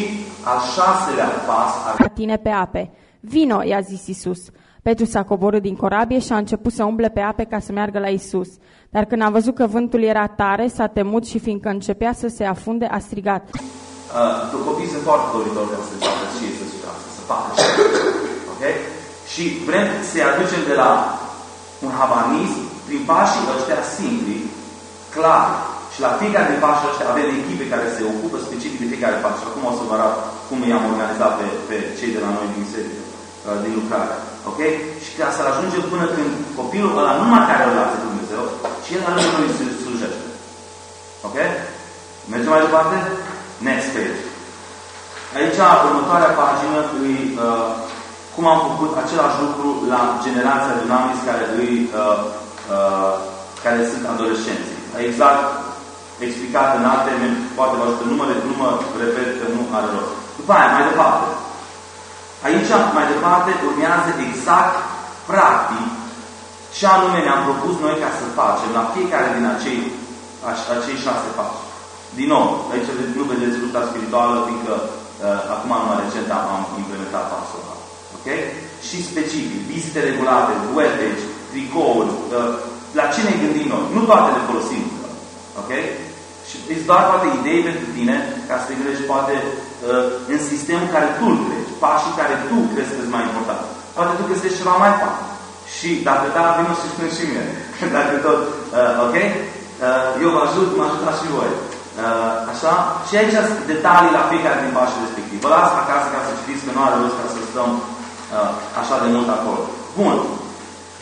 al șaselea pas... Ar... Tine pe ape. Vino, i-a zis Isus. Petru s-a coborât din corabie și a început să umble pe ape ca să meargă la Isus. Dar când a văzut că vântul era tare, s-a temut și fiindcă începea să se afunde, a strigat. Uh, copiii sunt foarte doritori ca să facă și să, să, să facă și Ok? Și vrem să-i aducem de la un havanism prin pașii ăștia simpli, clar Și la fiecare din pașii ăștia avem echipe care se ocupă specific de fiecare pas. Și acum o să vă arăt cum i-am organizat pe, pe cei de la noi din biserică, uh, din lucrare. Ok? Și ca să ajungem până când copilul ăla nu mai are relație cu Dumnezeu, ci el alături lui se slujește. Ok? Mergem mai departe? Next page. Aici, următoarea pagină, îi, uh, cum am făcut același lucru la generația Dunamis care, îi, uh, uh, care sunt adolescenți. Exact explicat în alte termeni, poate vă ajută, nu mă, nu mă repet că nu are rost. După aia, mai departe. Aici, mai departe, urmează exact, practic, ce anume ne-am propus noi ca să facem la fiecare din acei, acei șase pași. Din nou, aici nu vedeți lupta spirituală, fiindcă uh, acum numai recent am implementat pasul ăla. Ok? Și specific, vizite regulate, webpage, tricouri, uh, la ce ne gândim noi? Nu toate le folosim. Ok? Și îți doar poate idei pentru tine ca să te gândești poate uh, în sistemul care tu îl crezi, pașii care tu crezi că sunt mai important. Poate tu găsești ceva mai fain. Și dacă da, vină și spune și mine. dacă tot, uh, ok? Uh, eu vă ajut, mă ajutați și voi. Uh, așa? Și aici sunt detalii la fiecare din pașii respectiv. Vă las acasă ca să știți că nu are rost ca să stăm uh, așa de mult acolo. Bun.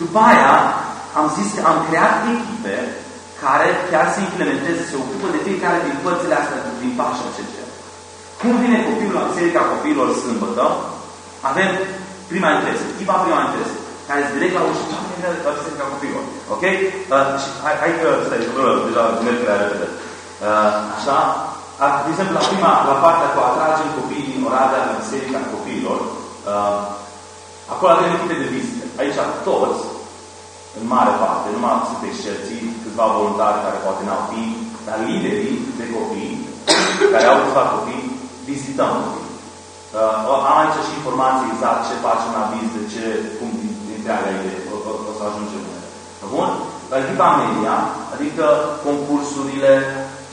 După aia, am zis că am creat echipe care chiar se implementeze, se ocupă de fiecare din părțile astea din pașa aceștia. Cum vine copilul la biserica copiilor sâmbătă? Avem prima impresie, tipa prima impresie, care este direct la ușă, ce vine la biserica copiilor. Ok? Uh, și hai, hai că, stai, uh, deja merg prea repede. Uh, așa, uh, de exemplu, la prima, la partea cu atragem copiii din Oradea la biserica copiilor, uh, acolo avem echipe de vizite. Aici toți în mare parte, nu mai sunt excepții, câțiva voluntari care poate n-au timp, dar liderii de copii, care au câțiva copii, vizităm copii. Uh, am aici și informații exact ce facem la de ce, cum întreaga idee, o, o, o să ajungem unde. Bun? La echipa media, adică concursurile,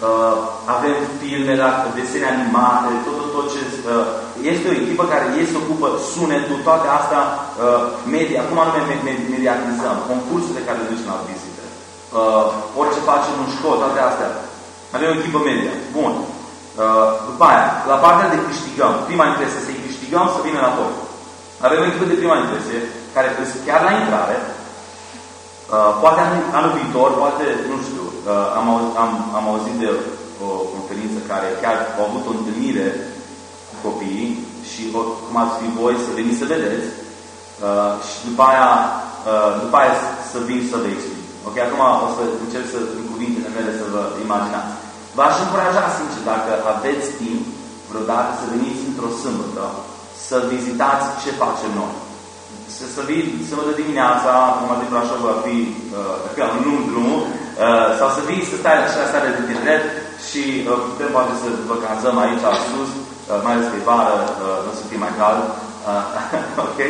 uh, avem filme, desene animate, tot, tot, tot ce... Uh, este o echipă care este ocupă sunetul, toate astea, uh, media, cum anume mediatizăm, concursurile care le ducem la vizite, uh, orice facem în școală, toate astea. Avem o echipă media. Bun. Uh, după aia, la partea de câștigăm, prima impresie, să-i câștigăm să vină înapoi. Avem o echipă de prima impresie, care chiar la intrare, uh, poate anul, anul viitor, poate, nu știu, uh, am, am, am auzit de o conferință care chiar au avut o întâlnire cu copiii și o, cum ați fi voi să veniți să vedeți uh, și după aia, uh, după aia să vin să vă explic. Ok, acum o să încerc să, în cuvintele mele să vă imaginați. V-aș încuraja, sincer, dacă aveți timp vreodată să veniți într-o sâmbătă, să vizitați ce facem noi. Să, să vii sâmbătă dimineața, cum a zis așa va fi uh, un lung drumul, uh, sau să vii să stai la stare de tineret și uh, putem poate să vă cazăm aici sus, uh, mai ales că e vară, uh, nu să fie mai cald, uh, ok?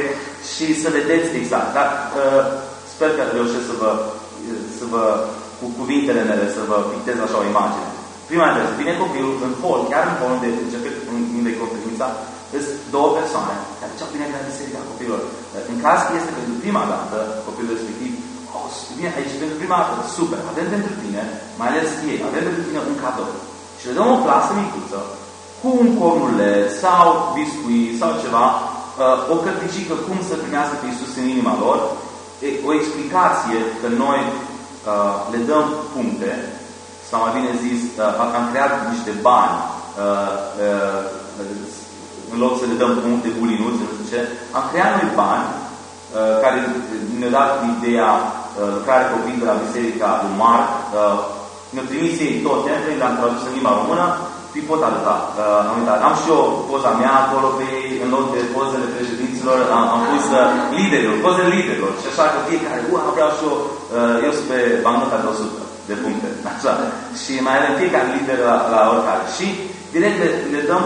Și să vedeți exact. Dar uh, sper că reușesc să vă, să vă, cu cuvintele mele, să vă pictez așa o imagine. Prima dată, vine copilul în hol, chiar în hol unde începe unde e conferința, sunt două persoane care ce bine la biserica copilor. În caz că este pentru prima dată copilul respectiv, oh, vine aici pentru prima dată, super, avem pentru tine, mai ales ei, avem pentru tine un cadou. Și le dăm o plasă micuță cu un cornuleț sau biscuit sau ceva, uh, o cărticică cum să primească pe Iisus în inima lor, o explicație că noi uh, le dăm puncte, sau mai bine zis, uh, am creat niște bani în loc să le dăm puncte bulinuți, nu știu ce, am creat noi bani uh, care ne-au dat ideea uh, lucrare copii de la Biserica lui Marc, uh, ne-au trimis ei tot temple, le-am tradus în limba română, îi pot arăta. Uh, am, uitat. am și eu poza mea acolo pe ei, în loc de pozele președinților, am, am pus uh, liderilor, pozele liderilor. Și așa că fiecare, ua, vreau și eu, uh, eu sunt pe bancnota de 100 de puncte. Așa. Și mai avem fiecare lider la, la oricare. Și direct le, le dăm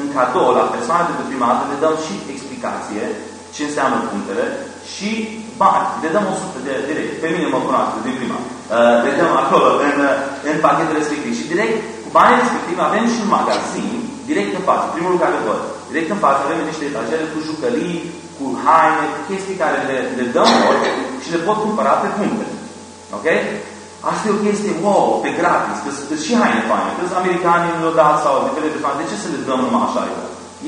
în cadou la persoana de prima dată, le dăm și explicație ce înseamnă punctele și bani. Le dăm 100 de direct. Pe mine mă cunoaște din prima. Uh, le dăm acolo, în, în pachetul respectiv. Și direct, cu banii respectiv, avem și un magazin direct în față. Primul lucru care văd. Direct în față avem niște etajere cu jucării, cu haine, cu chestii care le, le dăm lor și le pot cumpăra pe puncte. Ok? Asta e o chestie wow, pe gratis, că sunt și haine faine. Că americanii le-au dat sau diferite persoane. De ce să le dăm numai așa?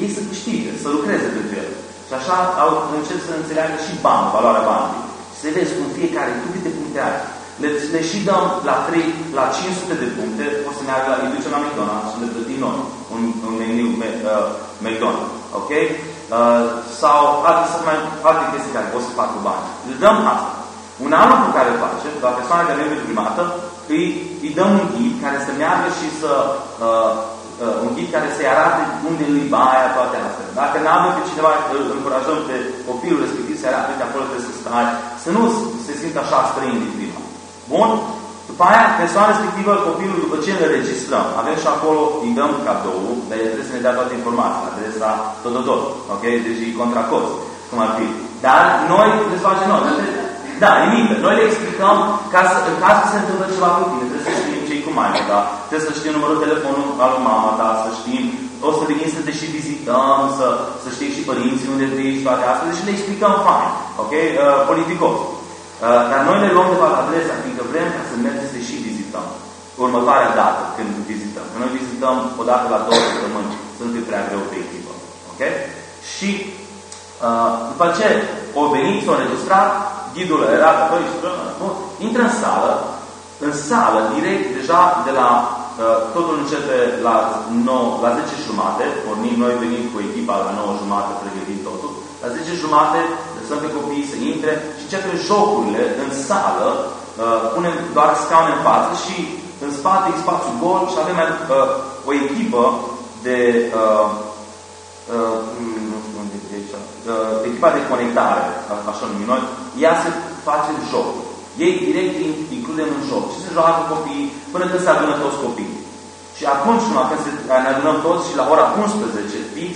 Ei să câștige, să lucreze pentru ele. Și așa au încep să înțeleagă și bani, valoarea banului. Și să vezi cum fiecare, tu câte puncte ai. Le, le și dăm la 3, la 500 de puncte, o să meargă la, îi ducem la McDonald's și le plătim noi un, un meniu uh, McDonald's. Ok? Uh, sau alte, mai, alte chestii care pot să facă bani. Le dăm asta. Un alt lucru care îl face, la persoana care merge prima dată, îi, îi dăm un ghid care să meargă și să uh, uh, un ghid care să-i arate unde îi baia, toate astea. Dacă nu avem pe cineva, îl încurajăm pe copilul respectiv să arate, uite, acolo trebuie să stai, să nu se simtă așa străin din prima. Bun? După aia, persoana respectivă, copilul, după ce îl registrăm, avem și acolo, îi dăm cadou, dar el trebuie să ne dea toate informațiile, adresa, tot, tot, tot. Ok? Deci e contra cost, cum ar fi. Dar noi trebuie să facem noi. Da, nimic. Noi le explicăm ca să, în caz să se întâmplă ceva cu tine, trebuie să știm ce cu mai da? Trebuie să știm numărul telefonului al lui mama ta, să știm, o să venim să te și vizităm, să, să știi și părinții unde trăiești, toate astea, deci le explicăm fain, ok? Uh, politicos. Uh, dar noi le luăm de fapt adresa, fiindcă vrem ca să mergem să și vizităm. Următoarea dată când vizităm. Că noi vizităm o dată la două săptămâni, să nu fie prea greu pe echipă. Ok? Și uh, după ce o venit, s-o înregistrat, ghidul era că băi, intră în sală, în sală, direct, deja de la uh, totul începe la, 9, la 10 jumate, pornim, noi venim cu echipa la 9 jumate, pregătim totul, la 10 jumate lăsăm pe copii să intre și începem jocurile în sală, uh, punem doar scaune în față și în spate e spațiu gol și avem uh, o echipă de uh, uh, nu știu unde e aici, uh, echipa de conectare, așa numim noi, ea se face joc. Ei direct includem în joc. Și se joacă copiii până când se adună toți copiii. Și atunci, numai când se, ne adunăm toți și la ora 11 fix,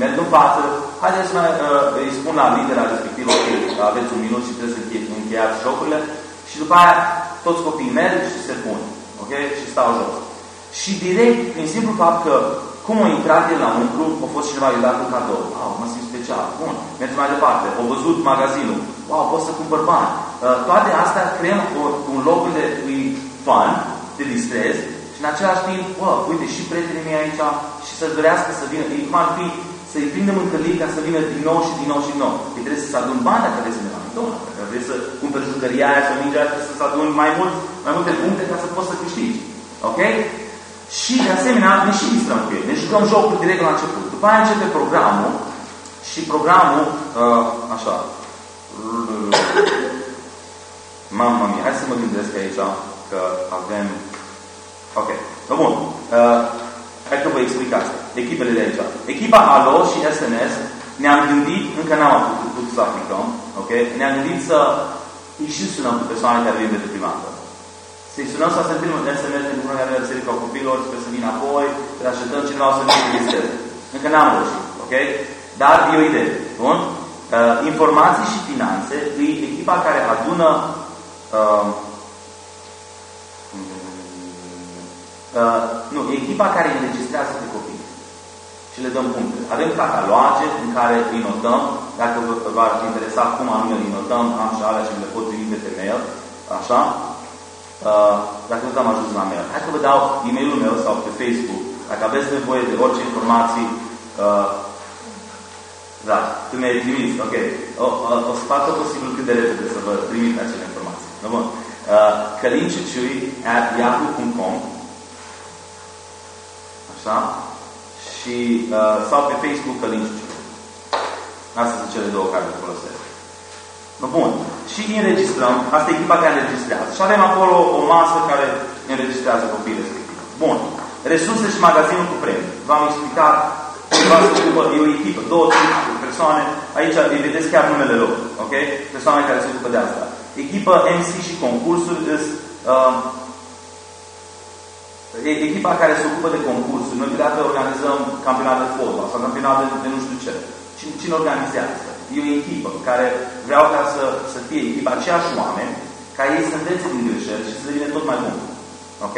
merg în față, haideți să uh, îi spun la lidera respectivă că aveți un minut și trebuie să încheiați jocurile și după aia toți copiii merg și se pun. Ok? Și stau jos. Și direct, prin simplu fapt că cum a intrat el la un grup, a fost cineva i dat un cadou. Wow, mă simt special. Bun, mergem mai departe. Au văzut magazinul. Wow, pot să cumpăr bani. Uh, toate astea creăm un loc unde e fun, te distrezi și în același timp, wow, uite, și prietenii mei aici și să dorească să vină. E cum ar fi să-i prindem în călii ca să vină din nou și din nou și din nou. Ei trebuie să se adun bani dacă vrei să ne la McDonald's. Dacă vrei să cumperi jucăria aia sau mingea trebuie să se adun mai, mult, mai multe puncte ca să poți să câștigi. Ok? Și, de asemenea, ne și distrăm cu el. Ne jucăm jocul direct la început. După aia începe programul și programul, uh, așa, Mamma mia, hai să mă gândesc aici că avem... Ok, no, bun. Uh, hai că vă explic asta. Echipele de aici. Echipa ALO și SNS ne-am gândit, încă n-am putut să aplicăm, ok? Ne-am gândit să îi și sunăm cu persoane care vin de prima dată. Să-i sunăm sau să întâlnim în SMS din bună care biserica copilor, sper să vină apoi, să așteptăm cineva să vină să Încă n-am reușit, ok? Dar e o idee. Bun? Uh, informații și finanțe e echipa care adună uh, uh, nu, e echipa care înregistrează pe copii și le dăm puncte. Avem cataloage în care îi notăm, dacă v-ar interesa cum anume îi notăm, am și alea și le pot trimite pe mail, așa, Uh, dacă nu am ajuns la mail. Hai să vă dau e-mailul meu sau pe Facebook. Dacă aveți nevoie de orice informații, uh, da, tu mi-ai trimis, ok. O, o, o să fac tot posibil cât de repede să vă trimit acele informații. Da, bun. Uh, călinciciui at yahoo.com Așa? Și, uh, sau pe Facebook Călinciciui. Astea sunt cele două care le folosesc. Bun. Și înregistrăm. Asta e echipa care înregistrează. Și avem acolo o masă care înregistrează copiii respectiv. Bun. Resurse și magazinul cu premii. V-am explicat ceva se ocupă, e o echipă, două, trei persoane. Aici îi vedeți chiar numele lor. Ok? Persoane care se ocupă de asta. Echipă MC și concursuri uh, echipa care se ocupă de concursuri. Noi câteodată organizăm campionate de fotbal sau campionate de nu știu ce. Cine, cine organizează? E o echipă care vreau ca să, să fie echipa aceiași oameni, ca ei să învețe din greșeli și să devină tot mai bun. Ok?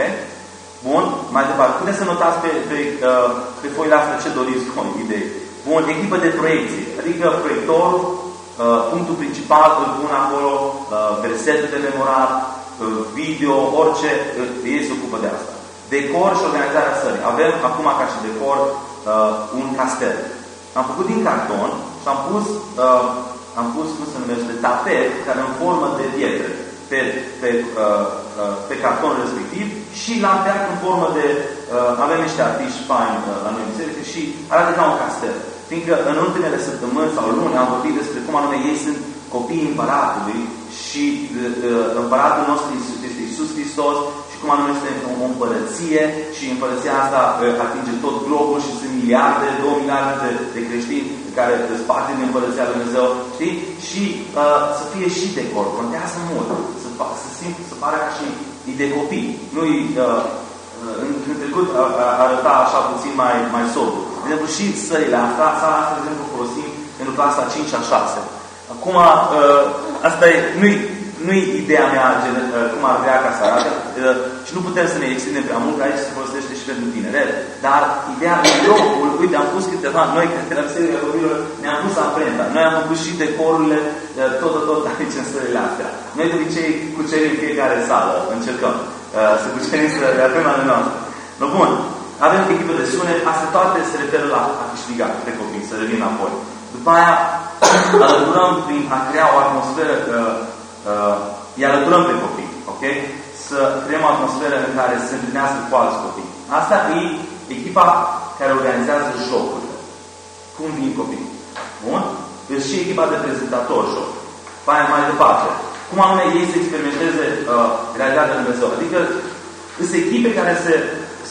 Bun? Mai departe. Puteți să notați pe, pe, uh, pe foile astea ce doriți voi, idei. Bun, echipă de proiecție. Adică proiectorul, uh, punctul principal îl pun acolo, uh, versetul de memorat, video, orice, uh, ei se ocupă de asta. Decor și organizarea sării. Avem acum ca și decor uh, un castel. Am făcut din carton și am pus, uh, am pus, cum se numește, tapet care în formă de pietre pe, pe, uh, uh, pe carton respectiv și l-am tăiat în formă de... Uh, avem niște artiști faini uh, la noi în biserică și arată ca un castel. Fiindcă în ultimele săptămâni sau luni am vorbit despre cum anume ei sunt copiii împăratului și uh, uh, împăratul nostru este Iisus Hristos și cum anume este o împărăție și împărăția asta uh, atinge tot globul și sunt miliarde, două miliarde de, de creștini care sunt parte din împărăția Lui Dumnezeu, știi? Și uh, să fie și decor, contează mult, să, să, simt, să pară ca și de copii. Nu-i uh, în, în trecut arăta așa puțin mai, mai sobru. De exemplu, și sările astea, sala asta, de exemplu, folosim pentru clasa 5 a 6. Acum, uh, asta e, nu-i nu-i ideea mea gen, uh, cum ar vrea ca să arate uh, și nu putem să ne extindem prea mult, aici se folosește și pentru tineret, dar ideea în locul, uite, am pus câteva, noi când eram seria copilor, ne-am pus amprenta, noi am făcut și decorurile, uh, tot, tot, tot aici în stările astea. Noi de obicei cucerim fiecare sală, încercăm să cucerim să le avem ale noastre. No, bun, avem echipă de sunet, astea toate se referă la a câștiga pe copii, să revin apoi. După aia, alăturăm prin a crea o atmosferă uh, uh, îi alăturăm pe copii, ok? Să creăm o atmosferă în care să se întâlnească cu alți copii. Asta e echipa care organizează jocurile. Cum vin copii? Bun? Deci și echipa de prezentator joc. Mai, mai departe. Cum anume ei să experimenteze uh, realitatea Lui Dumnezeu. Adică sunt echipe care se,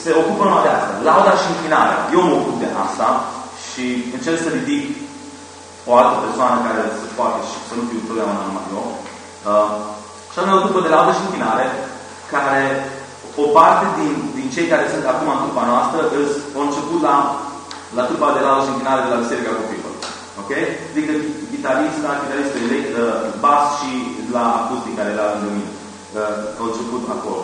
se ocupă numai de asta. Lauda și închinarea. Eu mă ocup de asta și încerc să ridic o altă persoană care să poate și să nu fiu întotdeauna numai eu. Uh, și ne ocupă de laudă și închinare, care o parte din, din cei care sunt acum în trupa noastră au început la, la trupa de laudă și închinare de la Biserica Copilor. Ok? Adică chitarista, chitaristul elect, uh, bas și la acustic care era lângă mine. Uh, au început acolo.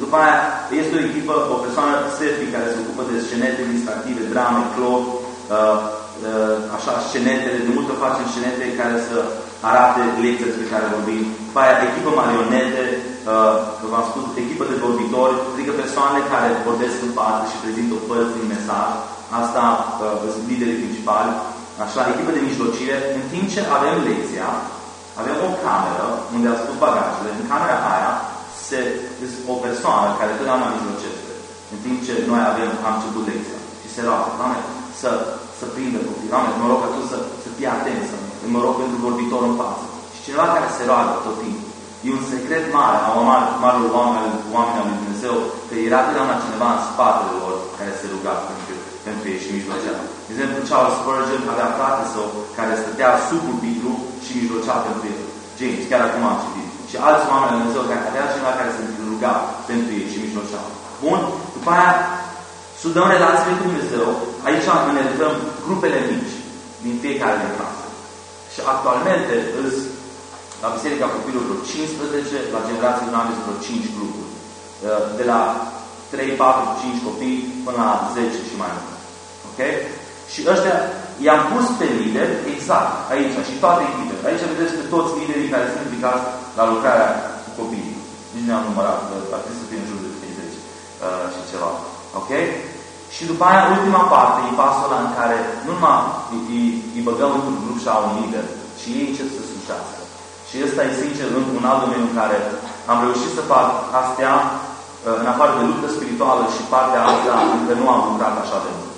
După aia este o echipă, o persoană Serfi care se ocupă de scenete distractive, drame, clot, uh, uh, așa, scenetele, de multe facem scenete care să arate lecții despre care vorbim. După aia, echipă marionete, uh, v-am spus, echipă de vorbitori, adică persoane care vorbesc în față și prezintă o părți din mesaj. Asta uh, sunt liderii principali. Așa, echipă de mijlocire. În timp ce avem lecția, avem o cameră unde am spus bagajele. În camera aia se, o persoană care totdeauna mijlocește. În timp ce noi avem, am început lecția. Și se roagă, Doamne, să, să prindă copii. Doamne, mă rog ca Tu să, să fii atent, să mă rog pentru vorbitor în față. Și cineva care se roagă tot timpul. E un secret mare a mare, marelor oameni, oameni al lui Dumnezeu, că era totdeauna cineva în spatele lor care se ruga pentru, pentru ei și mijlocea. De exemplu, Charles Spurgeon avea frate său care stătea sub pulpitru și mijlocea pentru el. James, chiar acum am citit. Și alți oameni al lui Dumnezeu care avea cineva care se ruga pentru ei și mijlocea. Bun? După aia, sudăm relațiile cu Dumnezeu. Aici ne referăm grupele mici din fiecare din clasă. Și actualmente îs la Biserica Copilului vreo 15, la generații din aveți vreo 5 grupuri. Uh, de la 3, 4, 5 copii până la 10 și mai mult. Ok? Și ăștia i-am pus pe lider exact aici și toate echipele. Aici vedeți pe toți liderii care sunt implicați la lucrarea cu copiii. Nici nu am numărat, ar trebui să fie în jur de 30 uh, și ceva. Ok? Și după aia, ultima parte, e pasul ăla în care nu numai îi, îi băgăm într-un grup și au un lider, ci ei încep să slujească. Și ăsta e, sincer, un alt domeniu în care am reușit să fac astea, uh, în afară de luptă spirituală și partea asta, încă nu am lucrat așa de mult.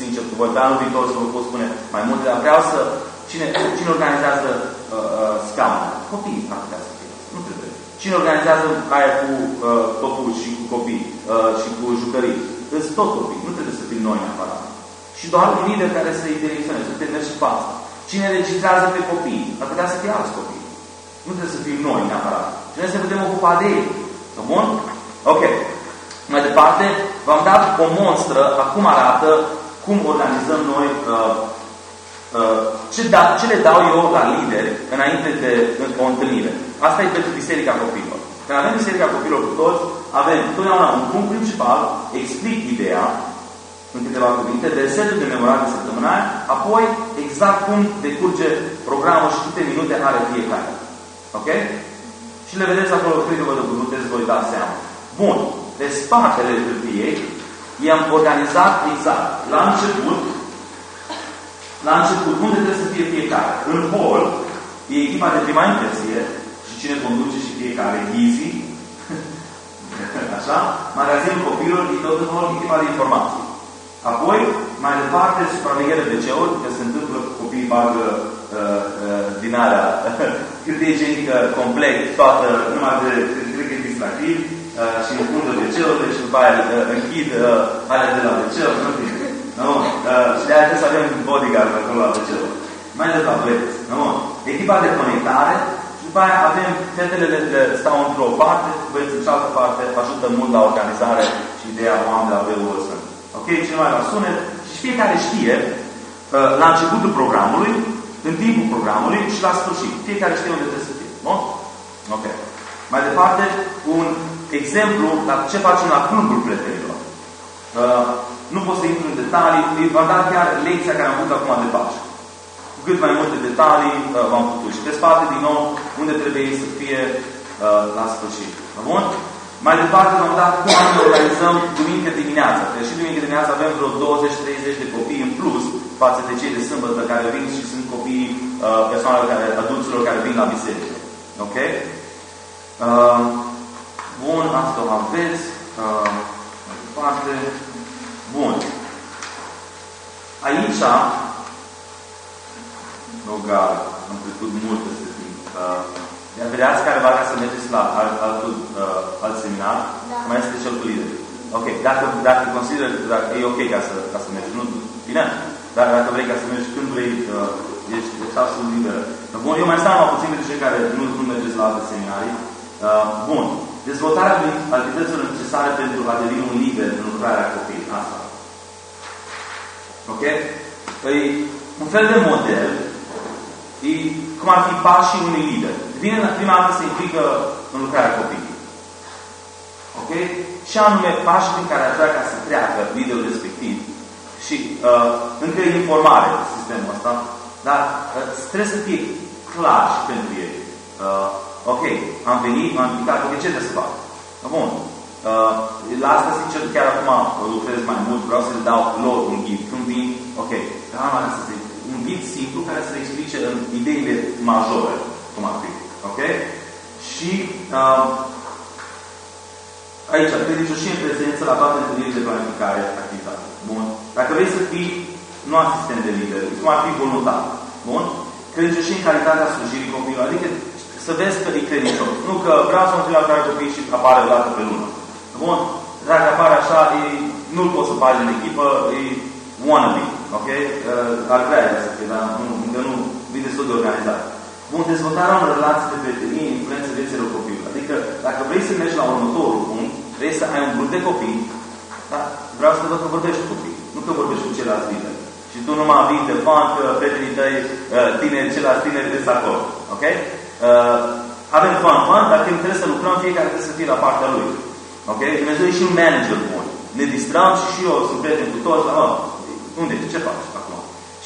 Sincer, cu voi pe anul viitor să vă pot spune mai multe, dar vreau să... Cine, cine organizează uh, uh, scaunul? Copiii ar putea să fie. Nu trebuie. Cine organizează aia cu uh, păpuși și cu copii uh, și cu jucării? Îți tot copii, nu trebuie să fim noi neapărat. Și doar un lider care să-i direcționeze, să te mergi și față. Cine registrează pe copii, ar putea să fie alți copii. Nu trebuie să fim noi neapărat. Și noi să putem ocupa de ei. Bun? Ok. Mai departe, v-am dat o monstră, acum arată cum organizăm noi uh, uh, ce, da, ce le dau eu la lideri înainte de o întâlnire. Asta e pentru Biserica Copilor. Când avem Biserica Copilor cu toți, avem totdeauna un punct principal, explic ideea, în câteva cuvinte, setul de memorat de săptămâna apoi exact cum decurge programul și câte minute are fiecare. Ok? Și Și le vedeți acolo, cred că vă puteți voi da seama. Bun. De spatele hârtiei i-am organizat exact. La început, la început, unde trebuie să fie fiecare? În hall, e echipa de prima impresie și cine conduce și fiecare, easy, Așa? Magazinul copilor e tot în hall, echipa de informații. Apoi, mai departe, supraveghere de uri că se întâmplă cu copiii bagă uh, uh, din alea, cât de igienică complet, toată, numai de, cred că e distractiv, uh, și încundă WC-urile și după aia uh, închid uh, alea de la WC-uri, nu știu. Nu? Uh, și de aia trebuie să avem bodyguard acolo la WC-uri. Mai de tableți. Nu? Echipa de conectare, și după aia avem fetele de, de stau într-o parte, băieții în cealaltă parte, ajută mult la organizare și ideea oameni la VU sunt. Ok? Cine mai la sunet și fiecare știe uh, la începutul programului, în timpul programului și la sfârșit. Fiecare știe unde trebuie să fie. Nu? Ok. Mai departe, un exemplu la ce facem la clubul prietenilor. Uh, nu pot să intru în detalii, îi va da chiar lecția care am avut acum de pași. Cu cât mai multe detalii uh, v-am putut. Și pe spate, din nou, unde trebuie să fie uh, la sfârșit. Bun? Mai departe v-am dat cum ne organizăm duminică dimineața. Deci și duminică dimineața avem vreo 20-30 de copii în plus față de cei de sâmbătă care vin și sunt copii, uh, persoane care, adulților care vin la biserică. Ok? Uh, bun, asta o aveți. Uh, mai departe. Bun. Aici, Nogar, am trecut mult peste timp. Uh, Vedeați care va să mergeți la alt, alt, uh, alt seminar, da. mai este cel cu lider. Ok, dacă, dacă consider, dacă e ok ca să, ca să mergi, nu, bine? Dar dacă vrei ca să mergi când vrei, uh, ești, ești absolut liber. Bun, eu mai stau puțin pentru cei care nu, nu mergeți la alte seminarii. Uh, bun. Dezvoltarea abilităților necesare pentru a deveni un lider în lucrarea copiii. Asta. Ok? Păi, un fel de model e cum ar fi pașii unui lider. Vine la prima dată să implică în lucrarea copiii. Ok? Și anume pașii prin care ar vrea ca să treacă liderul respectiv. Și uh, încă e informare sistemul ăsta, dar uh, trebuie să fie clar și pentru ei. Uh, ok, am venit, m-am implicat, ok, ce trebuie să fac? Bun. Uh, la asta, sincer, chiar acum lucrez mai mult, vreau să le dau lor un ghid. Când vin, ok, am să zic, un ghid simplu care să le explice în ideile majore, cum ar fi. Ok? Și uh, aici, și în prezență la toate întâlnirile de planificare activitate. Bun? Dacă vrei să fii nu asistent de lider, cum ar fi voluntar. Bun? și în calitatea slujirii copilului. Adică să vezi că e credincios. Nu că vreau să mă fiu la care copii și apare o dată pe lună. Bun? Dacă apare așa, e, nu-l poți să faci în echipă, e wannabe. Ok? Uh, ar vrea să fie, dar nu, încă nu vine destul de organizat. Bun, dezvoltarea unor relații de prietenie influență vieților copilului. Adică, dacă vrei să mergi la următorul punct, vrei să ai un grup de copii, da? vreau să văd că vorbești cu copii, nu că vorbești cu ceilalți lideri. Și tu numai vii de fan că prietenii tăi, uh, tineri, ceilalți tineri de acolo. Ok? Uh, avem fan, fan, dar când trebuie să lucrăm, fiecare trebuie să fie la partea lui. Ok? Dumnezeu e și un manager bun. Ne distrăm și, și eu sunt prieten cu toți. Oh, unde? Ce faci?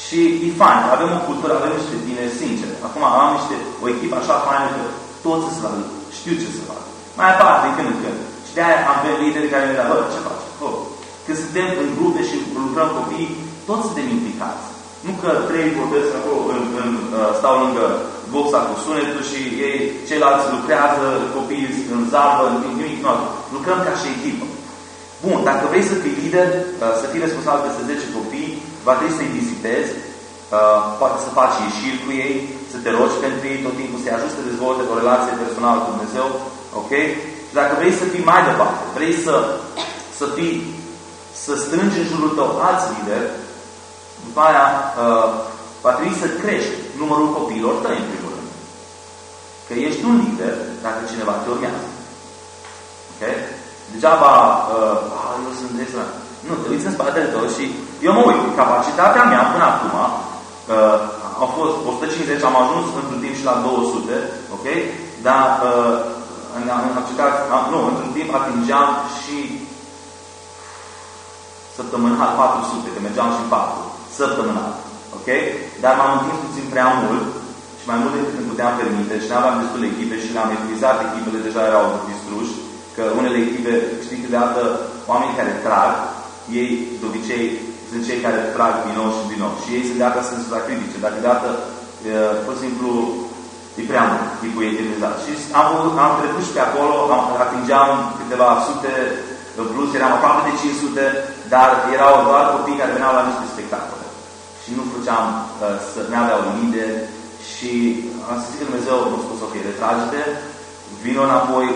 Și e fain, avem o cultură, avem niște tineri sinceri. Acum am niște, o echipă așa faină că toți să știu ce să fac. Mai aparte, din când în când. Și de-aia avem lideri care ne dau, ce faci? Oh. Când suntem în grupe și lucrăm copii, toți suntem implicați. Nu că trei vorbesc acolo, în, în, uh, stau lângă boxa cu sunetul și ei, ceilalți lucrează, copiii în zabă, în nimic, nu. Lucrăm ca și echipă. Bun, dacă vrei să fii lider, uh, să fii responsabil peste 10 copii, va trebui să-i vizitezi, uh, poate să faci ieșiri cu ei, să te rogi pentru ei tot timpul, să-i ajut să dezvolte o relație personală cu Dumnezeu, ok? Și dacă vrei să fii mai departe, vrei să, să fii, să strângi în jurul tău alți lideri, după aia uh, va trebui să crești numărul copiilor tăi, în primul rând. Că ești un lider dacă cineva te urmează. Ok? Degeaba, uh, ah, eu sunt extra. Nu, te uiți în spatele tău și eu mă uit. Capacitatea mea până acum uh, a fost 150, am ajuns într-un timp și la 200, ok? Dar uh, am încercat, nu, într-un timp atingeam și săptămânal 400, că mergeam și 4, săptămânal, ok? Dar m-am întins puțin prea mult și mai mult decât îmi puteam permite și n-aveam destule echipe și le-am epuizat echipele, deja erau distruși, că unele echipe, știi câteodată, oamenii care trag, ei de obicei sunt cei care trag din nou și din nou. Și ei sunt de dată să se sacrifice. Dacă de dată, pur și simplu, e prea mult, tipul eternizat. Și am, am trecut și pe acolo, am, atingeam câteva sute, plus eram aproape de 500, dar erau doar copii care veneau la niște spectacole. Și nu făceam uh, să ne aveau lideri și am să zic că Dumnezeu a spus, ok, retrage-te, vină înapoi,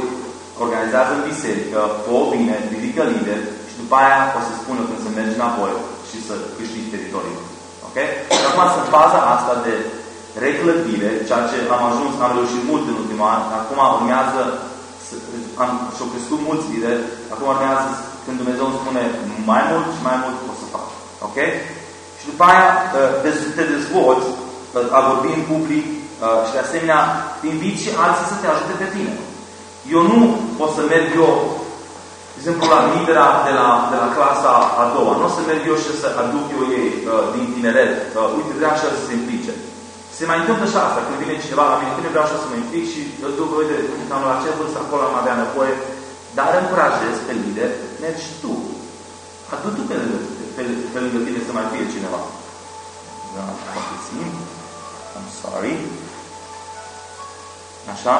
organizează în biserică, fă bine, ridică lider și după aia o să spună când să mergi înapoi și să câștigi teritoriul. Ok? Și acum sunt faza asta de reclădire, ceea ce am ajuns, am reușit mult în ultima an, acum urmează, am, și-au crescut mulți lideri, acum urmează când Dumnezeu îmi spune mai mult și mai mult o să fac. Ok? Și după aia uh, te dezvolți uh, a vorbi în public uh, și de asemenea te invit și alții să te ajute pe tine. Eu nu pot să merg eu, de exemplu, la lidera de la, de la clasa a doua. Nu o să merg eu și să aduc eu ei uh, din tineret. Uh, uite, vreau și să se implice. Se mai întâmplă și asta, când vine cineva la mine, când vreau și să mă implic și îl duc, uite, cam la ce vârstă acolo am avea nevoie, dar încurajez pe lider, mergi tu. Adu tu pe lângă, pe, pe lângă tine să mai fie cineva. Da, puțin. I'm sorry. Așa?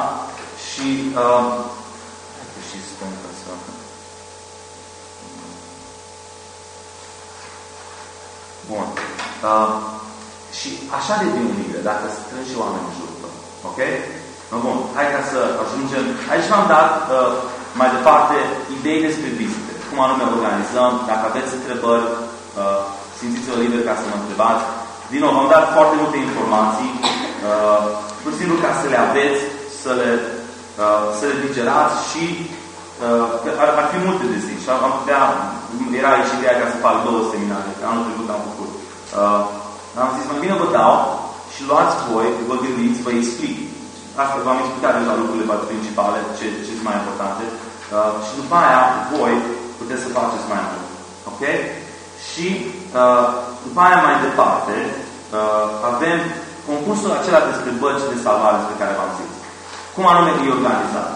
Și uh, că și spun că să... Bun. Uh, și așa devin unire, dacă strângi și oameni în jurul tău. Ok? No, bun. Hai ca să ajungem. Aici v-am dat uh, mai departe idei despre vizite. Cum anume organizăm. Dacă aveți întrebări, uh, simțiți-vă liber ca să mă întrebați. Din nou, v-am dat foarte multe informații. Uh, pur și simplu ca să le aveți, să le Uh, să le digerați și uh, ar, ar fi multe de zis. Și am putea, era aici ideea ca să fac două seminare, că anul trecut am făcut. Uh, am zis, mai bine vă dau și luați voi, vă gândiți, vă explic. Asta v-am explicat deja lucrurile principale, ce, ce sunt mai importante. Uh, și după aia, voi puteți să faceți mai mult. Ok? Și uh, după aia mai departe, uh, avem concursul acela despre băci de salvare despre care v-am zis. Cum anume e organizat?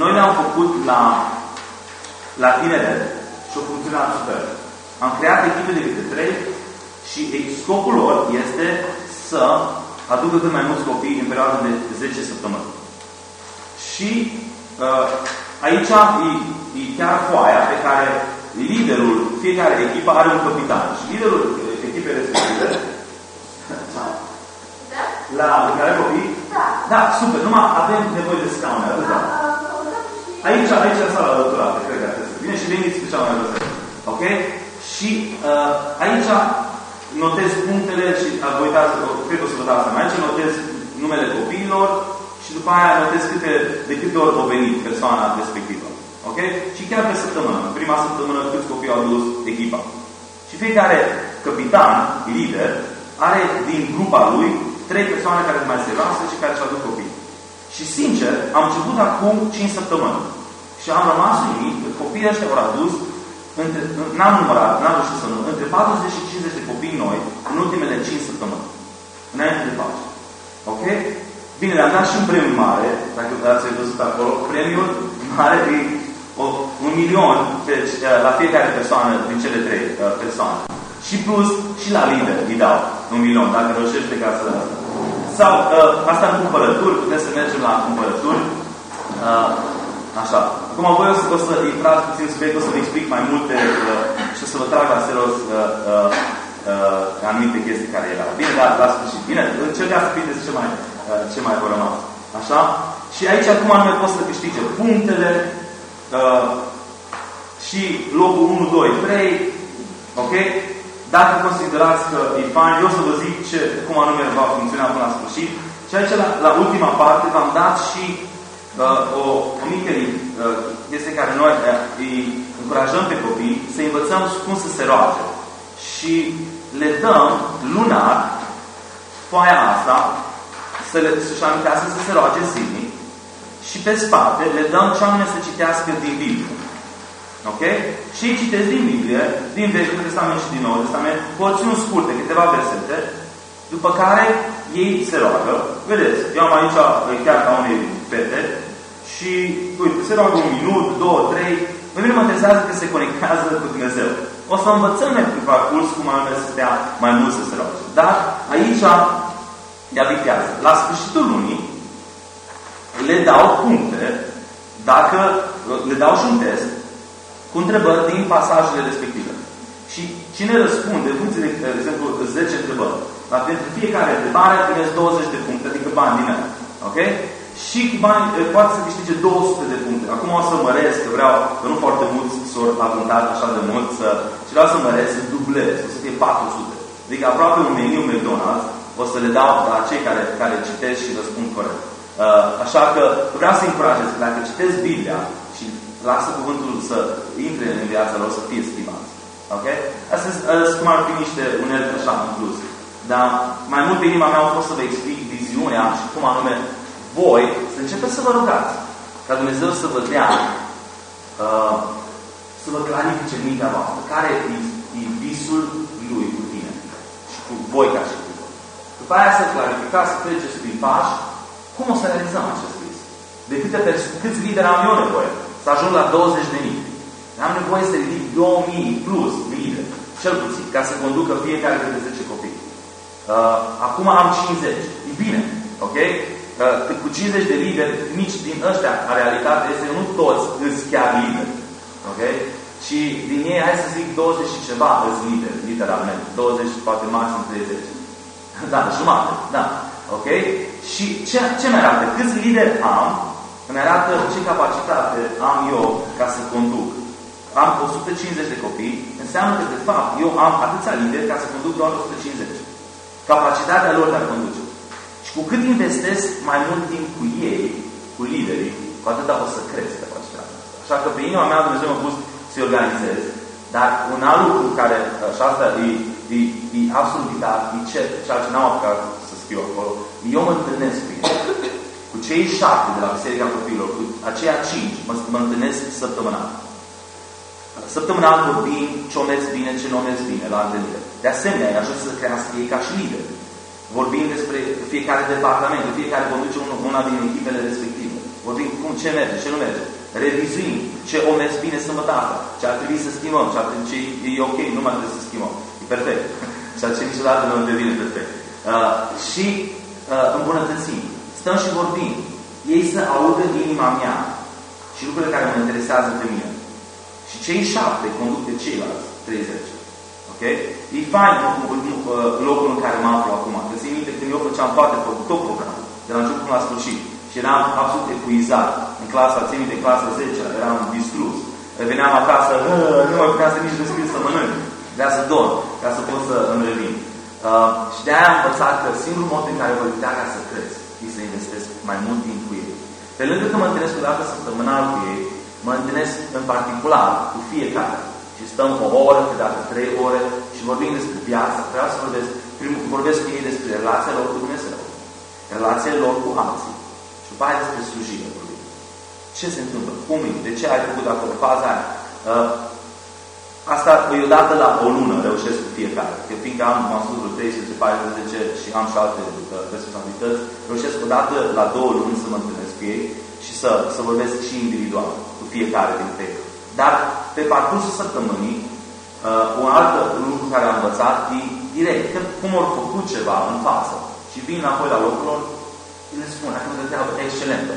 Noi le-am făcut la, la tineret și au funcționat super. Am creat echipe de câte trei și scopul lor este să aducă cât mai mulți copii în perioada de 10 săptămâni. Și uh, aici e, e chiar foaia pe care liderul, fiecare echipă are un capitan. Și liderul echipei respective la care copii? Da. Da, super. Numai avem nevoie de scaune, atât da. Aici, aici în sala alăturată, cred că trebuie să Bine și veniți special mai văzut. Ok? Și uh, aici notez punctele și vă uitați, cred că o să vă dați seama. Aici notez numele copiilor și după aia notez câte, de câte ori a venit persoana respectivă. Ok? Și chiar pe săptămână. În prima săptămână câți copii au dus echipa. Și fiecare capitan, lider, are din grupa lui trei persoane care sunt mai serioase și care și-au copii. Și sincer, am început acum 5 săptămâni. Și am rămas uimit că copiii ăștia au adus, n-am numărat, n-am reușit să nu, între 40 și 50 de copii noi în ultimele 5 săptămâni. Înainte de Paște. Ok? Bine, le-am dat și un premiu mare, dacă ați văzut acolo. Premiul mare e o, un milion deci, la fiecare persoană din cele trei uh, persoane. Și plus, și la lider îi dau un milion, dacă reușește ca să... Sau, uh, asta în cumpărături, putem să mergem la cumpărături. Uh, așa. Acum voi o să, o să intrați puțin subiect, o să vă explic mai multe uh, și o să vă trag la serios uh, uh, uh, anumite chestii care erau. Bine, dar la sfârșit. Bine, încercați să prindeți ce mai, uh, ce mai vă rămas. Așa? Și aici acum anume pot să câștige punctele uh, și locul 1, 2, 3, ok? Dacă considerați că e fain, eu să vă zic ce, cum anume va funcționa până la sfârșit. Și aici, la, la ultima parte, v-am dat și uh, o, o mică uh, chestie care noi uh, îi încurajăm pe copii să învățăm cum să se roage. Și le dăm lunar foaia asta să le, să-și amintească să se roage zilnic și pe spate le dăm ce anume să citească din Biblie. Ok? Și citesc din Biblie, din Vechiul Testament și din Noul Testament, porțiuni scurte, câteva versete, după care ei se roagă. Vedeți, eu am aici chiar ca unei fete și, uite, se roagă un minut, două, trei. Pe mine mă interesează că se conectează cu Dumnezeu. O să învățăm pe parcurs cum anume să stea mai mult să se roage. Dar aici ea bitează. La sfârșitul lunii le dau puncte dacă le dau și un test cu întrebări din pasajele respective. Și cine răspunde, în funcție de, de exemplu, 10 întrebări, la pentru fiecare întrebare primesc 20 de puncte, adică bani din ea. Ok? Și bani, poate să câștige 200 de puncte. Acum o să măresc, că vreau, că nu foarte mulți s-au apuntat așa de mult, să, și vreau să măresc, să dublez, o să fie 400. Adică aproape un meniu McDonald's o să le dau la cei care, care citesc și răspund corect. Uh, așa că vreau să încurajez că dacă citesc Biblia și lasă cuvântul să intre în viața lor, să fie schimbați. Ok? Asta sunt cum ar fi niște unelte așa în plus. Dar mai mult pe inima mea a fost să vă explic viziunea și cum anume voi să începeți să vă rugați. Ca Dumnezeu să vă dea, uh, să vă clarifice mintea voastră. Care e, e visul Lui cu tine și cu voi ca și cu voi. După aia să clarificați, să treceți prin pași, cum o să realizăm acest vis? De câte persoane, câți lideri am eu nevoie? Să ajung la 20 de mii. Am nevoie să ridic 2000 plus lideri, cel puțin, ca să conducă fiecare de 10 copii. Uh, acum am 50. E bine, ok? Uh, cu 50 de lideri, nici din ăștia, a realitate este nu toți îți chiar lideri. Ok? Și din ei, hai să zic, 20 și ceva îți lideri, literalmente. 20, poate maxim 30. Da, jumate, da. Ok? Și ce, ce mi arată? Câți lideri am, îmi arată ce capacitate am eu ca să conduc. Am 150 de copii, înseamnă că, de fapt, eu am atâția lideri ca să conduc doar 150. Capacitatea lor de a conduce. Și cu cât investesc mai mult timp cu ei, cu liderii, cu atât o să cresc capacitatea. Așa că pe inima mea Dumnezeu m-a pus să-i organizez. Dar un alt lucru care, și asta e, e, e absolut vital, e ce, ceea ce n-am apucat să scriu acolo, eu mă întâlnesc cu ei. Cu cei șapte de la Biserica Copilor, cu aceia cinci, mă, mă întâlnesc săptămânal. Săptămânal vorbim ce o mers bine, ce nu o mers bine la întâlnire. De asemenea, îi ajută să crească ei ca și lider. Vorbim despre fiecare departament, fiecare conduce una din echipele respective. Vorbim cum ce merge, ce nu merge. Revizuim ce o mers bine sâmbătă asta, ce ar trebui să schimbăm, ce, ar trebui, ce e ok, nu mai trebuie să schimbăm. E perfect. Ceea ce niciodată nu devine perfect. Uh, și uh, îmbunătățim. Stăm și vorbim. Ei să audă inima mea și lucrurile care mă interesează pe mine. Și cei șapte conduc pe ceilalți 30. Ok? E fain locul în care mă aflu acum. Că țin minte când eu făceam toate, tot programul, de la început până la sfârșit. Și eram absolut epuizat. În clasa, țin minte, clasa 10, eram distrus. Reveneam acasă, nu mai puteam să nici respir să mănânc. Vrea să dorm, ca să pot să îmi revin. Uh, și de aia am învățat că singurul mod în care voi putea ca să cresc e să investesc mai mult timp cu ei. Pe lângă că mă întâlnesc o dată săptămânal cu ei, mă întâlnesc în particular cu fiecare. Și stăm o oră, pe dată trei ore și vorbim despre viață. Vreau să vorbesc, primul, vorbesc cu ei despre relația lor cu Dumnezeu, relația lor cu alții și după aia despre slujire cu lui. Ce se întâmplă? Cum e? De ce ai făcut acolo? Faza aia. Uh, Asta e odată la o lună reușesc cu fiecare. Că fiindcă am, m-am spus vreo 314 și am și alte uh, responsabilități, reușesc odată la două luni să mă întâlnesc cu ei și să, să vorbesc și individual cu fiecare dintre ei. Dar pe parcursul săptămânii, uh, un alt lucru care am învățat e direct, că cum au făcut ceva în față și vin înapoi la locul lor, le spun, a făcut o treabă excelentă.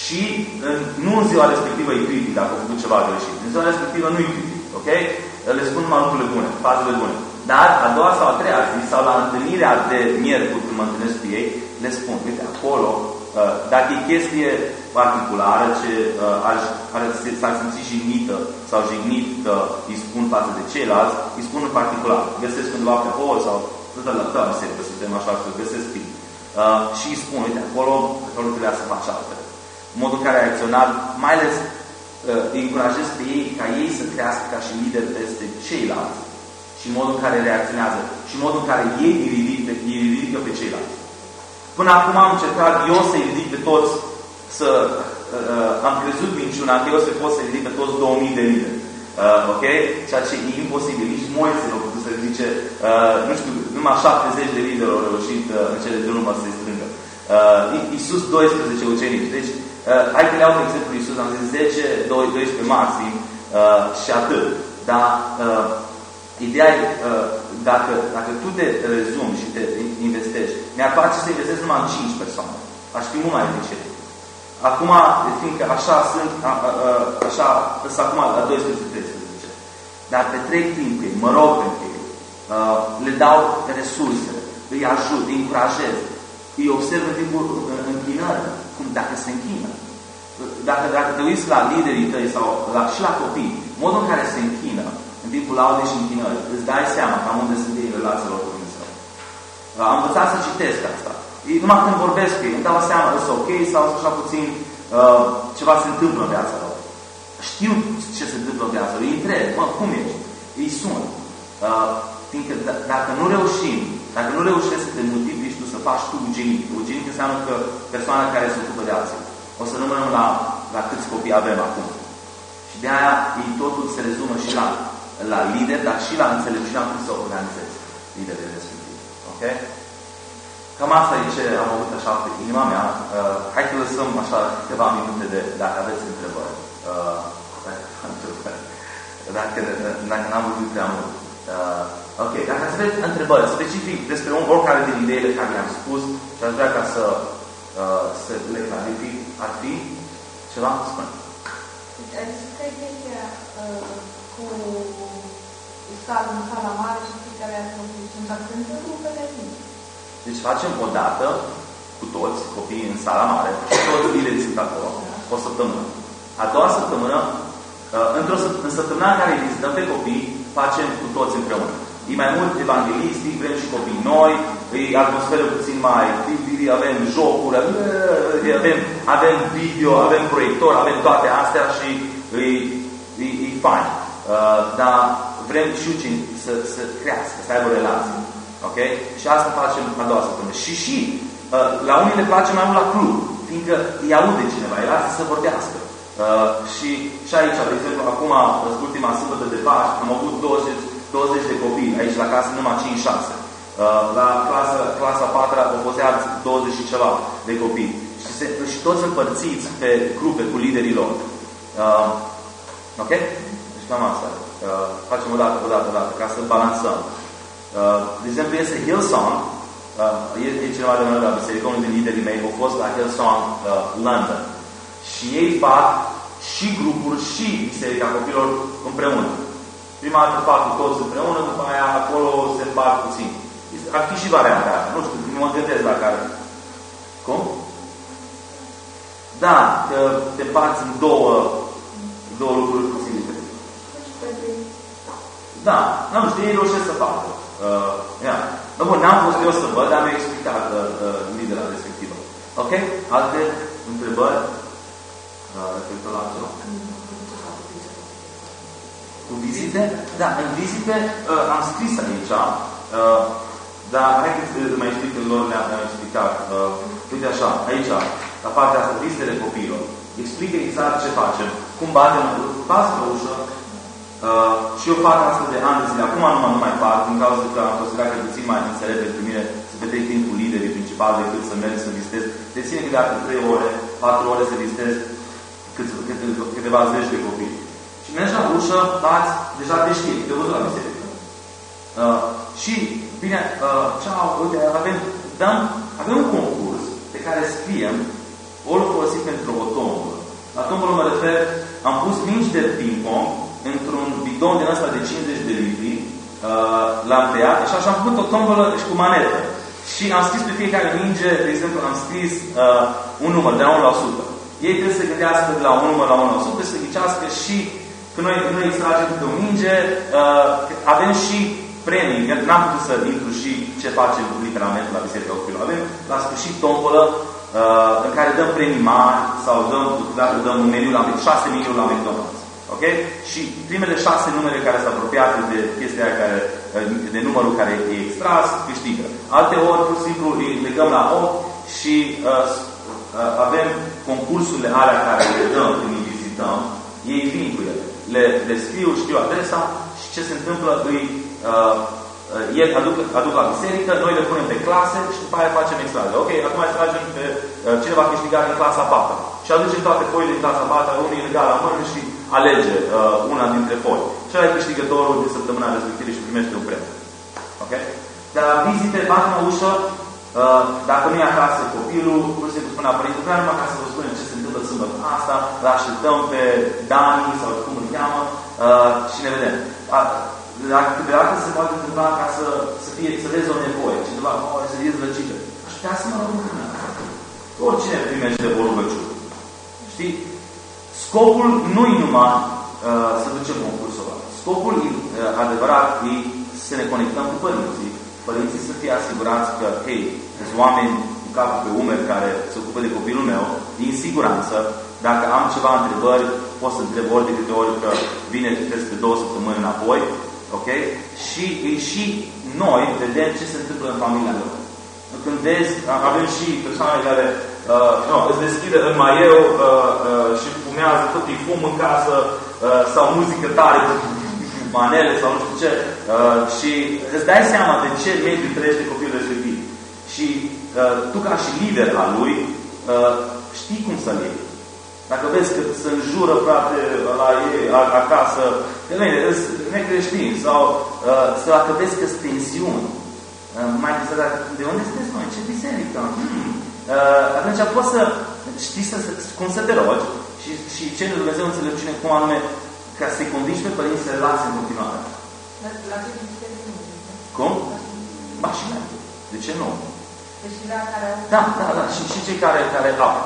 Și în, nu în ziua respectivă e critic dacă au făcut ceva greșit. În ziua respectivă nu e critic. Ok? Le spun numai lucrurile bune, fazele bune. Dar a doua sau a treia zi, sau la întâlnirea de miercuri, când mă întâlnesc cu ei, le spun, uite, acolo, uh, dacă e chestie particulară ce uh, ar, ar s-ar simți jignită sau jignit că îi spun față de ceilalți, îi spun în particular. Găsesc undeva pe hol sau tot la tău, se suntem așa, că găsesc timp. Uh, și îi spun, uite, acolo, acolo trebuia să faci altfel. Modul în care a reacționat, mai ales uh, îi încurajez pe ei ca ei să crească ca și lider peste ceilalți și modul în care reacționează și modul în care ei îi ridică, îi ridică pe ceilalți. Până acum am încercat eu să-i ridic pe toți, să uh, am crezut minciuna că eu să pot să ridic pe toți 2000 de lideri. Uh, ok? Ceea ce e imposibil. Nici Moise nu a putut se zice, uh, nu știu, numai 70 de lideri au reușit uh, în cele de urmă să se strângă. Uh, Iisus 12 ucenici. Deci, uh, hai că le iau de exemplu Iisus, am zis 10, 12 maxim uh, și atât. Dar uh, ideea e, uh, dacă, dacă tu te rezumi și te investești, mi-ar place să investezi numai în 5 persoane. Aș fi mult mai eficient. Acum, fiindcă așa sunt, a, a, a, așa, sunt acum la 12-13. Dar pe trei timp ei, mă rog pentru ei, uh, le dau resurse, îi ajut, îi încurajez, îi observ în timpul închinării, cum dacă se închină. Dacă, dacă te uiți la liderii tăi sau la, și la copii, modul în care se închină în timpul laudei și închinării, îți dai seama cam unde sunt ei relațiilor cu Dumnezeu. Uh, am învățat să citesc asta. Numai când vorbesc cu ei, îmi dau seama că sunt ok sau așa puțin uh, ceva se întâmplă în viața lor. Știu ce se întâmplă în viața lor. Îi întreb, mă, cum ești? Îi sun. Uh, fiindcă dacă nu reușim, dacă nu reușești să te multiplici tu, să faci tu ugenic, ugenic înseamnă că persoana care se ocupă de alții. O să rămânem la, la câți copii avem acum. Și de aia ei totul se rezumă și la, la lider, dar și la înțelepciunea cum să organizezi liderii respectiv. Ok? Cam asta e ce am avut așa pe inima mea. Uh, hai să lăsăm așa câteva minute de, dacă aveți întrebări. Uh, dacă, dacă n-am văzut prea mult. Uh, ok, dacă aveți întrebări specific despre un, oricare din ideile care le-am spus și aș vrea ca să, uh, să le clarific, ar fi ceva? Spune. Deci, ai zis că e chestia uh, cu sala în sala mare și fiecare are sunt dar sunt grupele mici. Deci facem o dată cu toți copiii în sala mare și toți liderii sunt acolo, o săptămână. A doua săptămână, uh, într-o în săptămâna în care îi vizităm pe copii, facem cu toți împreună. E mai mult evanghelistic, vrem și copii noi, e atmosferă puțin mai, avem jocuri, avem, avem video, avem proiector, avem toate astea și e, e, e fain. Uh, dar vrem și să, să crească, să aibă relații. Ok? Și asta facem a doua săptămână. Și și uh, la unii le place mai mult la club, fiindcă îi aude cineva, îi lasă să vorbească. Uh, și, și aici, de exemplu, acum, ultima sâmbătă de Paști, am avut 20, 20 de copii, aici la casă numai 5-6. Uh, la clasa, clasa 4 au fost 20 și ceva de copii. Și, se, și toți împărțiți pe grupe cu liderii lor. Uh, ok? Deci cam asta. Uh, facem o dată, o dată, o dată, ca să balansăm. Uh, de exemplu, este Hillsong, uh, e, e cineva de mână la biserică, unul din liderii mei, au fost la Hillsong uh, London. Și ei fac și grupuri și biserica copilor împreună. Prima dată fac cu toți împreună, după aia acolo se împart puțin. Ar fi și varianta aia. Nu știu, mă gândesc la care. Cum? Da, te, te împarți în două, două lucruri puțin diferite. Da, nu știu, ei reușesc să facă. Uh, yeah. No, bun, n-am fost eu să văd, dar mi-a explicat uh, uh, lidera respectivă. Ok? Alte întrebări? Uh, referitor la ceva? Cu vizite? Da, în vizite uh, am scris aici, uh, dar haideți să mai explic în lor le-am explicat. Uh, uite așa, aici, la partea asta, vizitele copiilor. Explică exact ce facem. Cum batem, pas pe ușă, Uh, și eu fac asta de ani de zile. Acum nu mă nu mai fac, din cauza că am considerat că e puțin mai înțelept pentru mine să petrec timp cu liderii principal decât să merg să vizitez. De ține că dacă 3 ore, 4 ore să vizitez cât, cât, câteva zeci de copii. Și mergi la ușă, bați, deja te știi, te văzut la biserică. Uh, și, bine, uh, ceau, uite, avem, dăm, avem un concurs pe care scriem, ori folosit pentru o tombolă. La tombolă mă refer, am pus mingi de ping-pong într-un bidon din ăsta de 50 de litri, uh, l-am tăiat și așa am făcut o tombolă și cu manetă. Și am scris pe fiecare minge, de exemplu, am scris uh, un număr de la 1 la 100. Ei trebuie să gândească de la un număr la 1 la 100 să ghicească și că noi, noi extragem de o minge, uh, avem și premii. N-am putut să intru și ce facem literalmente la Biserica Copilul. Avem la sfârșit tombolă uh, în care dăm premii mari sau dăm, dăm un meniu la 6 meniu la McDonald's. Ok? Și primele șase numere care sunt apropiate de chestia care, de numărul care e extras, câștigă. Alte ori, pur și simplu, îi legăm la 8 și uh, uh, avem concursurile alea care le dăm când îi vizităm, ei vin cu ele. Le, le scriu, știu adresa și ce se întâmplă, îi uh, uh, el aduc, aduc la biserică, noi le punem pe clase și după aia facem extrage. Ok, acum extragem pe uh, cine va câștiga în clasa 4. Și aducem toate foile din clasa 4, unul e legal la mână și alege uh, una dintre foi. Cel ai câștigătorul de săptămâna respectivă și primește un premiu. Ok? Dar la vizite, batem o ușă, uh, dacă nu e acasă copilul, pur și simplu spunea părinte, vreau numai ca să vă spunem ce se întâmplă sâmbătă asta, îl așteptăm pe Dani sau cum îl cheamă uh, și ne vedem. Dacă câteodată se poate întâmpla ca să, să, fie, să vezi o nevoie, cineva, oh, să fie zlăcită. Aș putea să mă rog Oricine primește o rugăciune. Știi? Scopul nu-i numai uh, să ducem concursul ăla. Scopul uh, adevărat e să ne conectăm cu părinții. Părinții să fie asigurați că, hei, sunt oameni cu capul pe umeri care se ocupă de copilul meu, din siguranță, dacă am ceva întrebări, pot să întreb ori de câte ori că vine peste două săptămâni înapoi, ok? Și, și noi vedem ce se întâmplă în familia lor. Când vezi, avem și persoane care uh, no, îți deschide în maieu uh, uh, și fumează tot fum în casă uh, sau muzică tare manele sau nu știu ce uh, și îți dai seama de ce mediu trăiește copilul respectiv. Și uh, tu ca și lider al lui uh, știi cum să-l iei. Dacă vezi că se înjură, frate, la ei, acasă, de mine, necreștini, sau uh, să dacă vezi că sunt tensiuni, uh, mai să de unde sunteți noi? Ce biserică? Hmm. Uh, atunci poți să știi să, cum să te rogi și, și ce Dumnezeu înțelepciune, cum anume, ca să-i convingi pe părinți să le lase în continuare. La ce biserică Cum? Ba și De ce nu? Deci la care Da, da, da. Și, și cei care, care au.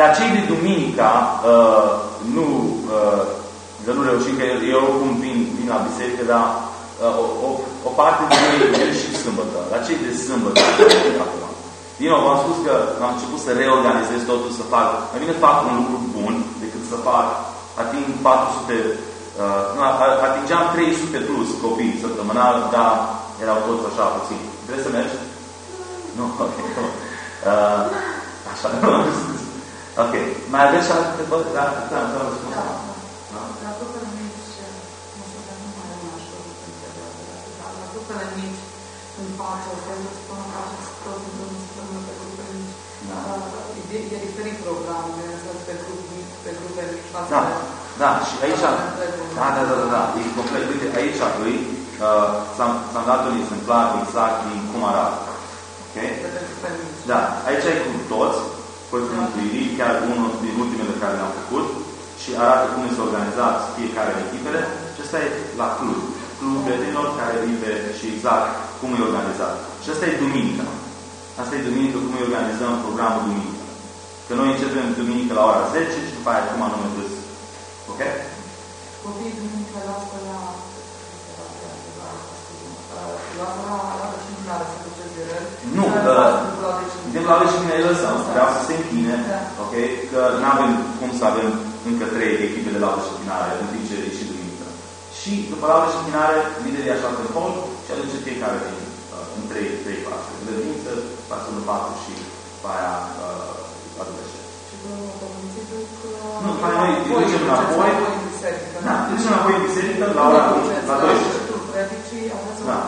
La cei de duminica, uh, nu, uh, că nu reușim, că eu oricum vin, vin la biserică, dar uh, o, o, o parte din ei vin și sâmbătă. La cei de sâmbătă, acum. Din nou, v-am spus că am început să reorganizez totul, să fac, mai bine fac un lucru bun decât să fac, ating 400, uh, atingeam 300 plus copii săptămânal, dar erau toți așa puțin. Vrei să mergi? Nu, ok. Uh, așa, nu. Ok. Mai aveți și alte întrebări? Da, da, da, răspuns. Da, da. La grupele mici, nu știu, că nu mai rămân așa dar la grupele mici, în față, pentru să spună că așa se tot întâmplă săptămână pe grupele mici. Da. E, e diferit programul, pe grupe mici, pe grupe mici, față da. Da, și aici, da, da, da, da, da, e complet, uite, aici îi, uh, standardul exemplar exact din cum arată. Ok? Da, aici ai cu toți, părțile mântuirii, chiar unul din ultimele care le-am făcut și arată cum este organizat fiecare echipele și asta e la club. Club vedenilor care vive și exact cum e organizat. Și asta e duminica. Asta e duminică, cum îi organizăm programul duminică. Că noi începem duminică la ora 10 și după aia cum anume dus. Ok? Copiii duminică lasă la nu, din la și bine îi lăsăm, vreau să se închine, da. ok? Că nu avem cum să avem încă trei echipe de laudă și închinare în timp ce și duminică. Și după laudă și închinare, liderii așa în hol și aduce fiecare din uh, în trei, trei clase. De dimineață, clasa în patru și după aia uh, adultește. Nu, după aia noi ducem înapoi, da, ducem înapoi în biserică la ora la 12. Da.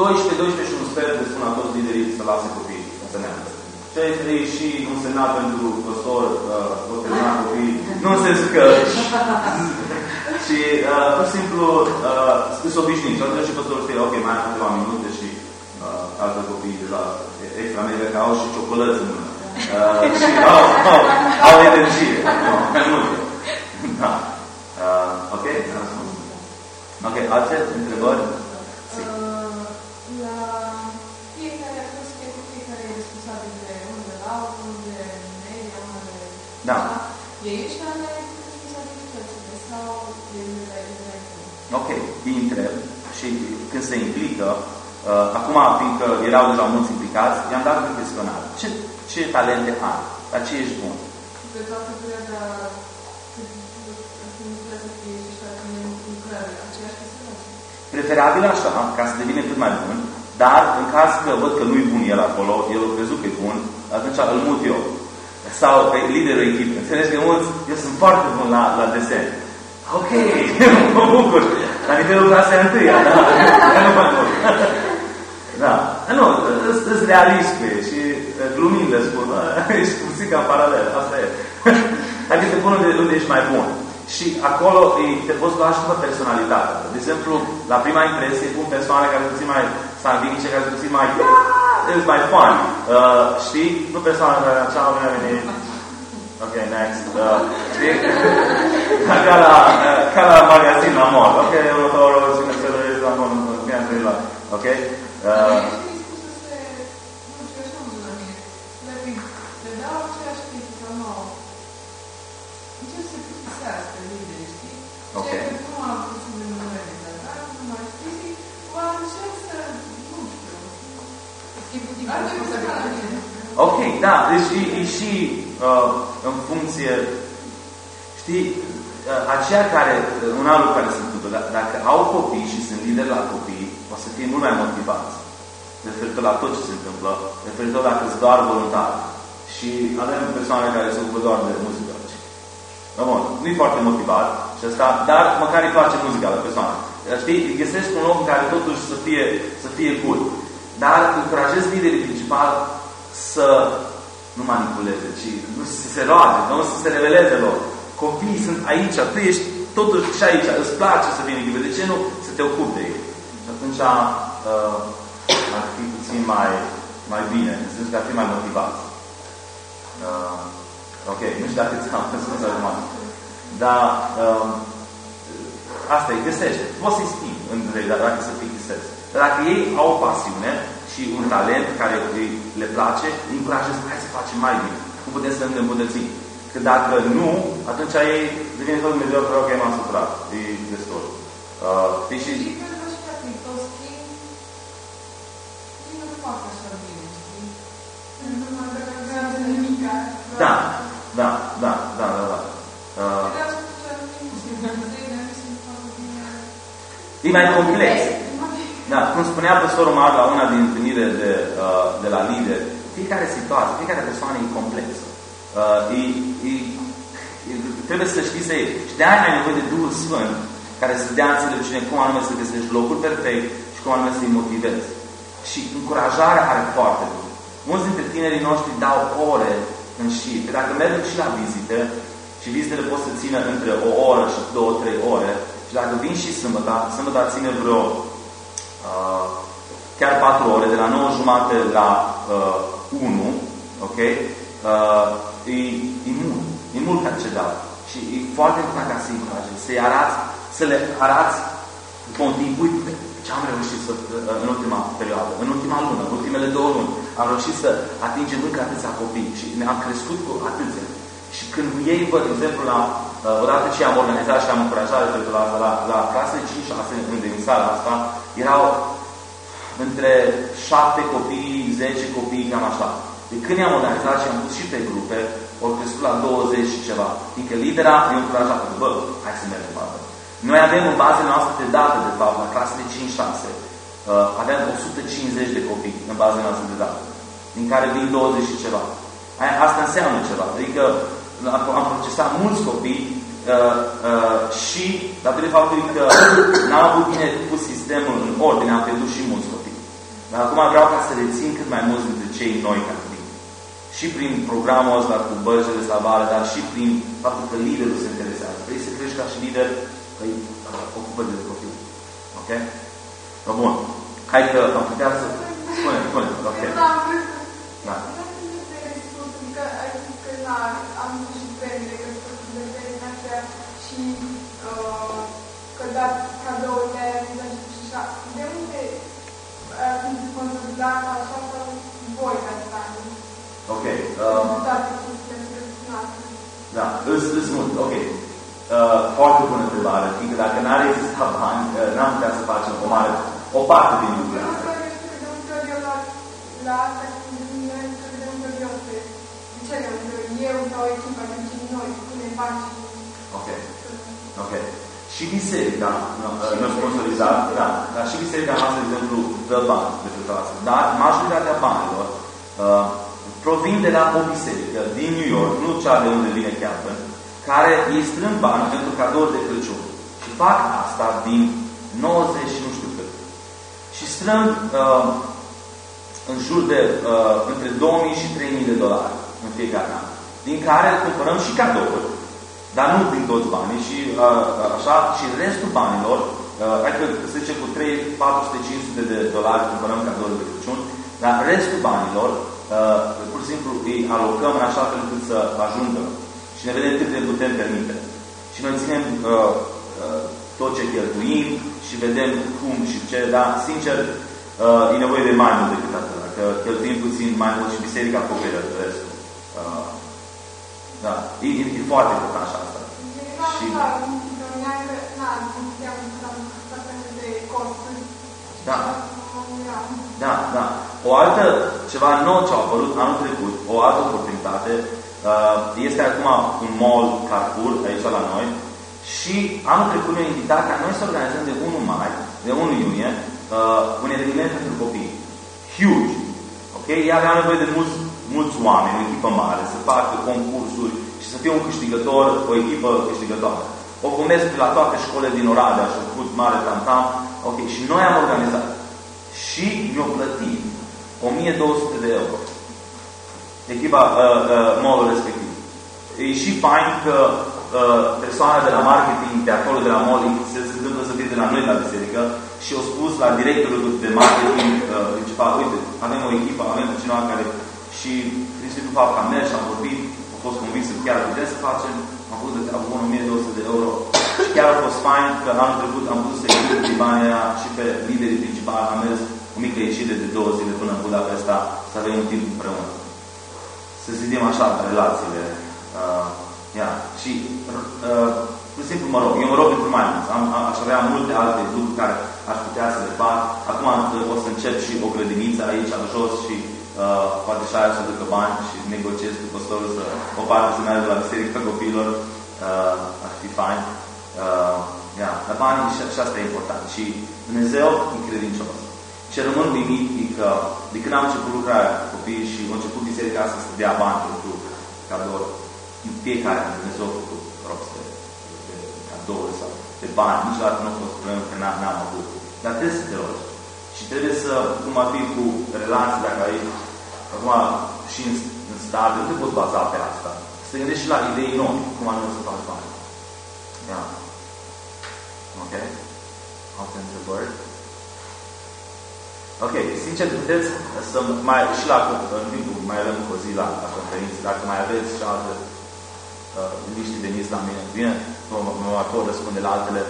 12, 12 și un sfert de spun la toți liderii să lase copiii să meargă. Ce este și un semnat pentru păstor, uh, o termina copii, nu în sensul că... și uh, pur și simplu uh, sunt obișnuiți. Și atunci și păstorul știe, ok, mai am câteva minute și uh, alte copii de la extra mega că au și ciocolăți în mână. Uh, și au, au, au energie. Mai multe. Da. Uh, ok? Ok, alte întrebări? Da. Ei își ale responsabilitățile sau Ok, îi întreb și când se implică, uh, acum, fiindcă erau deja mulți implicați, i-am dat un chestionar. Ce, ce talente ai? La ce ești bun? Pe toată perioada Preferabil așa, ca să devină cât mai bun, dar în caz că văd că nu-i bun el acolo, el a crezut că e bun, atunci îl mut eu sau pe liderul echipei. Înțelegi că mulți, eu sunt foarte bun la, la desen. Ok, mă bucur. La nivelul clasei întâia, da? nu mai mult. Da. Nu, sunt realist cu ei și glumind le spun, ești puțin ca paralel, asta e. Adică te pun unde, unde ești mai bun. Și acolo te poți lua și pe personalitate. De exemplu, la prima impresie pun persoane care sunt puțin mai sanguinice, care sunt puțin mai it's mai fun. Uh, știi? Nu persoane care ceau, bine venit. Ok, next. Uh, știi? ca, la, uh, ca la magazin la mod. Ok, următorul, cine se răiește la mod, bine la. Ok? Uh, Ok, da, deci e, e și uh, în funcție, știi, uh, aceia care, uh, un alt lucru care se întâmplă, da, dacă au copii și sunt lideri la copii, o să fie mult mai motivați referitor la tot ce se întâmplă, referitor la că sunt doar voluntari. Și avem persoane care se ocupă doar de muzică. Bun, nu e foarte motivat și asta, dar măcar îi place muzica la persoană. Știi, găsesc un om care totuși să fie, să fie cool. Dar încurajez liderii principal să nu manipuleze, ci nu să se roage, nu să se reveleze lor. Copiii sunt aici, tu ești totuși și aici, îți place să vii în de ce nu să te ocupi de ei? Și atunci uh, ar fi puțin mai, mai bine, în sensul că ar fi mai motivat. Uh, ok, nu știu dacă ți-am răspuns acum. Dar uh, asta e, găsește. Poți să-i schimbi între dacă să fii găsesc. Dar dacă ei au o pasiune și un talent care le place, îi încurajezi, hai să facem mai bine. Cum putem să ne îmbunătățim? Că dacă nu, atunci ei devine tot mediocru, ok, m-am supărat. E destul. Uh, și... Da, da, da, da, da, da. Uh, e mai complex. Da, cum spunea profesorul Mar la una din întâlnire de, uh, de la lider, fiecare situație, fiecare persoană e complexă. Uh, e, e, e, trebuie să știi să iei. Și de aia ai nevoie de Duhul Sfânt care să dea înțelepciune cum anume să găsești locul perfect și cum anume să-i motivezi. Și încurajarea are foarte mult. Mulți dintre tinerii noștri dau ore în șir. Că dacă mergem și la vizite, și vizitele pot să țină între o oră și două, trei ore, și dacă vin și sâmbătă, sâmbătă ține vreo uh, chiar patru ore, de la 9 jumate la uh, 1, ok? Uh, e, e mult. E mult ca ce dau. Și e foarte important ca să-i încurajezi, să-i arăți, să le arăți contribui ce am reușit să, în ultima perioadă, în ultima lună, în ultimele două luni, am reușit să atingem încă atâția copii și ne-am crescut cu atâția. Și când ei văd, de exemplu, la, uh, odată ce am organizat și am încurajat de la, la, la clasele 5-6 unde în sala asta, erau între 7 copii, 10 copii, cam așa. De când ne-am organizat și am pus și pe grupe, au crescut la 20 și ceva. Fiindcă lidera e încurajat, bă, hai să mergem pe noi avem în bazele noastre de date, de fapt, la clasele 5-6, uh, avem 150 de copii în bazele noastre de date, din care vin 20 și ceva. Asta înseamnă ceva. Adică am procesat mulți copii uh, uh, și, datorită faptului că n-am avut bine pus sistemul în ordine, am pierdut și mulți copii. Dar acum vreau ca să rețin cât mai mulți dintre cei noi care vin. Și prin programul ăsta cu bărzile de salvare, dar și prin faptul că liderul se interesează. Vrei să crești ca și lider, păi ocupă de copil. Ok? No, bun. Hai că am putea să... Spune, spune, ok. Da. Am și premiile, că de premiile și că dat cadourile și așa. De unde sunt responsabilizat așa sau voi ca Ok. Da, îți mult. Ok. Uh, foarte bună întrebare, fiindcă dacă n-ar exista bani, uh, n-am putea să facem o mare, o parte din lucrurile astea. Ok. Ok. Și biserica, nu, uh, nu sponsorizat, da, dar și biserica noastră, de exemplu, dă bani pentru asta. Dar majoritatea banilor uh, provin de la o biserică din New York, nu cea de unde vine chiar, care îi strâng bani pentru cadouri de Crăciun. Și fac asta din 90 și nu știu cât. Și strâng uh, în jur de uh, între 2000 și 3000 de dolari în fiecare an, din care cumpărăm și cadouri, dar nu din toți banii și uh, așa, și restul banilor, uh, adică să zice cu 3, 400, 500 de dolari cumpărăm cadouri de Crăciun, dar restul banilor, uh, pur și simplu îi alocăm în așa fel încât să ajungă și ne vedem cât de putem permite. Și noi ținem uh, uh, tot ce cheltuim și vedem cum și ce, dar sincer, uh, e nevoie de mai mult decât atât. Că cheltuim puțin mai mult și biserica acoperă restul. Uh, da, e, e, e foarte important așa asta. Și... Da. Da, da. O altă, ceva nou ce a apărut anul trecut, o altă oportunitate, uh, este acum un mall Carrefour aici la noi și anul trecut ne-a invitat ca noi să organizăm de 1 mai, de 1 iunie, uh, un eveniment pentru copii. Huge. Ok? Ei aveau nevoie de mulți, mulți oameni, o echipă mare, să facă concursuri și să fie un câștigător, o echipă câștigătoare. O pomesc la toate școlile din Oradea și au făcut mare tam Ok, și noi am organizat. Și mi-au plătit 1200 de euro. Echipa, uh, uh, mall respectiv. E și fain că uh, persoana de la marketing de acolo, de la mall, se, se întâmplă să fie de la noi la biserică și au spus la directorul de marketing uh, principal, uite, avem o echipă, avem cineva care și Cristi după fapt am mers și am vorbit, am fost convins că chiar putem să facem, am pus de treabă 1200 de euro și chiar a fost fain că anul trecut am putut să echipă banii și pe liderii principali, am mers o mică ieșire de două zile până în Budapesta, să avem un timp împreună. Să zidim așa relațiile. Uh, yeah. Și, uh, pur și simplu, mă rog, eu mă rog pentru mai mult. Am, aș avea multe alte lucruri care aș putea să le fac. Acum o să încep și o grădiniță aici, la jos și uh, poate și aia să ducă bani și negociez cu păstorul să o parte să meargă la biserică copilor. Uh, ar fi fain. Uh, yeah. Dar banii și, și asta e important. Și Dumnezeu e credincios. Ce rămân uimit e că de când am început lucrarea cu copiii și am început biserica asta să dea bani pentru cadouri, în fiecare an Dumnezeu a făcut rost de, de, de cadouri sau de bani. Niciodată nu a fost problemă că n-am avut. Dar trebuie să te rogi. Și trebuie să, cum ar fi cu relații, dacă ai, acum și în, în stat, nu te poți baza pe asta. Să te gândești și la idei noi, cum anume să faci bani. Da. Ok? Alte întrebări? Ok, sincer, puteți să mai, și la, în timpul, mai avem o zi la, la conferință, dacă mai aveți și alte uh, niște veniți la mine, bine, mă acolo răspunde la altele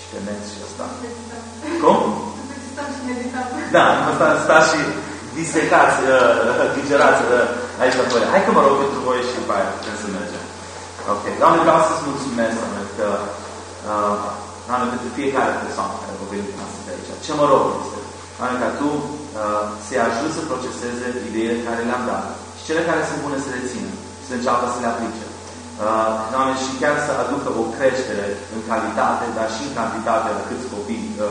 și pe net și asta. Cum? Da, nu sta, sta și disecați, uh, digerați uh, aici la părere. Hai că mă rog pentru voi și după aia putem să mergem. Ok, Doamne, vreau să-ți mulțumesc, Doamne, că uh, Doamne, pentru fiecare persoană care vă venit astăzi aici. Ce mă rog este Doamne, ca Tu uh, să-i ajut să proceseze ideile care le-am dat și cele care sunt bune să le țină și să înceapă să le aplice. Uh, Doamne, și chiar să aducă o creștere în calitate, dar și în cantitate la câți copii, uh,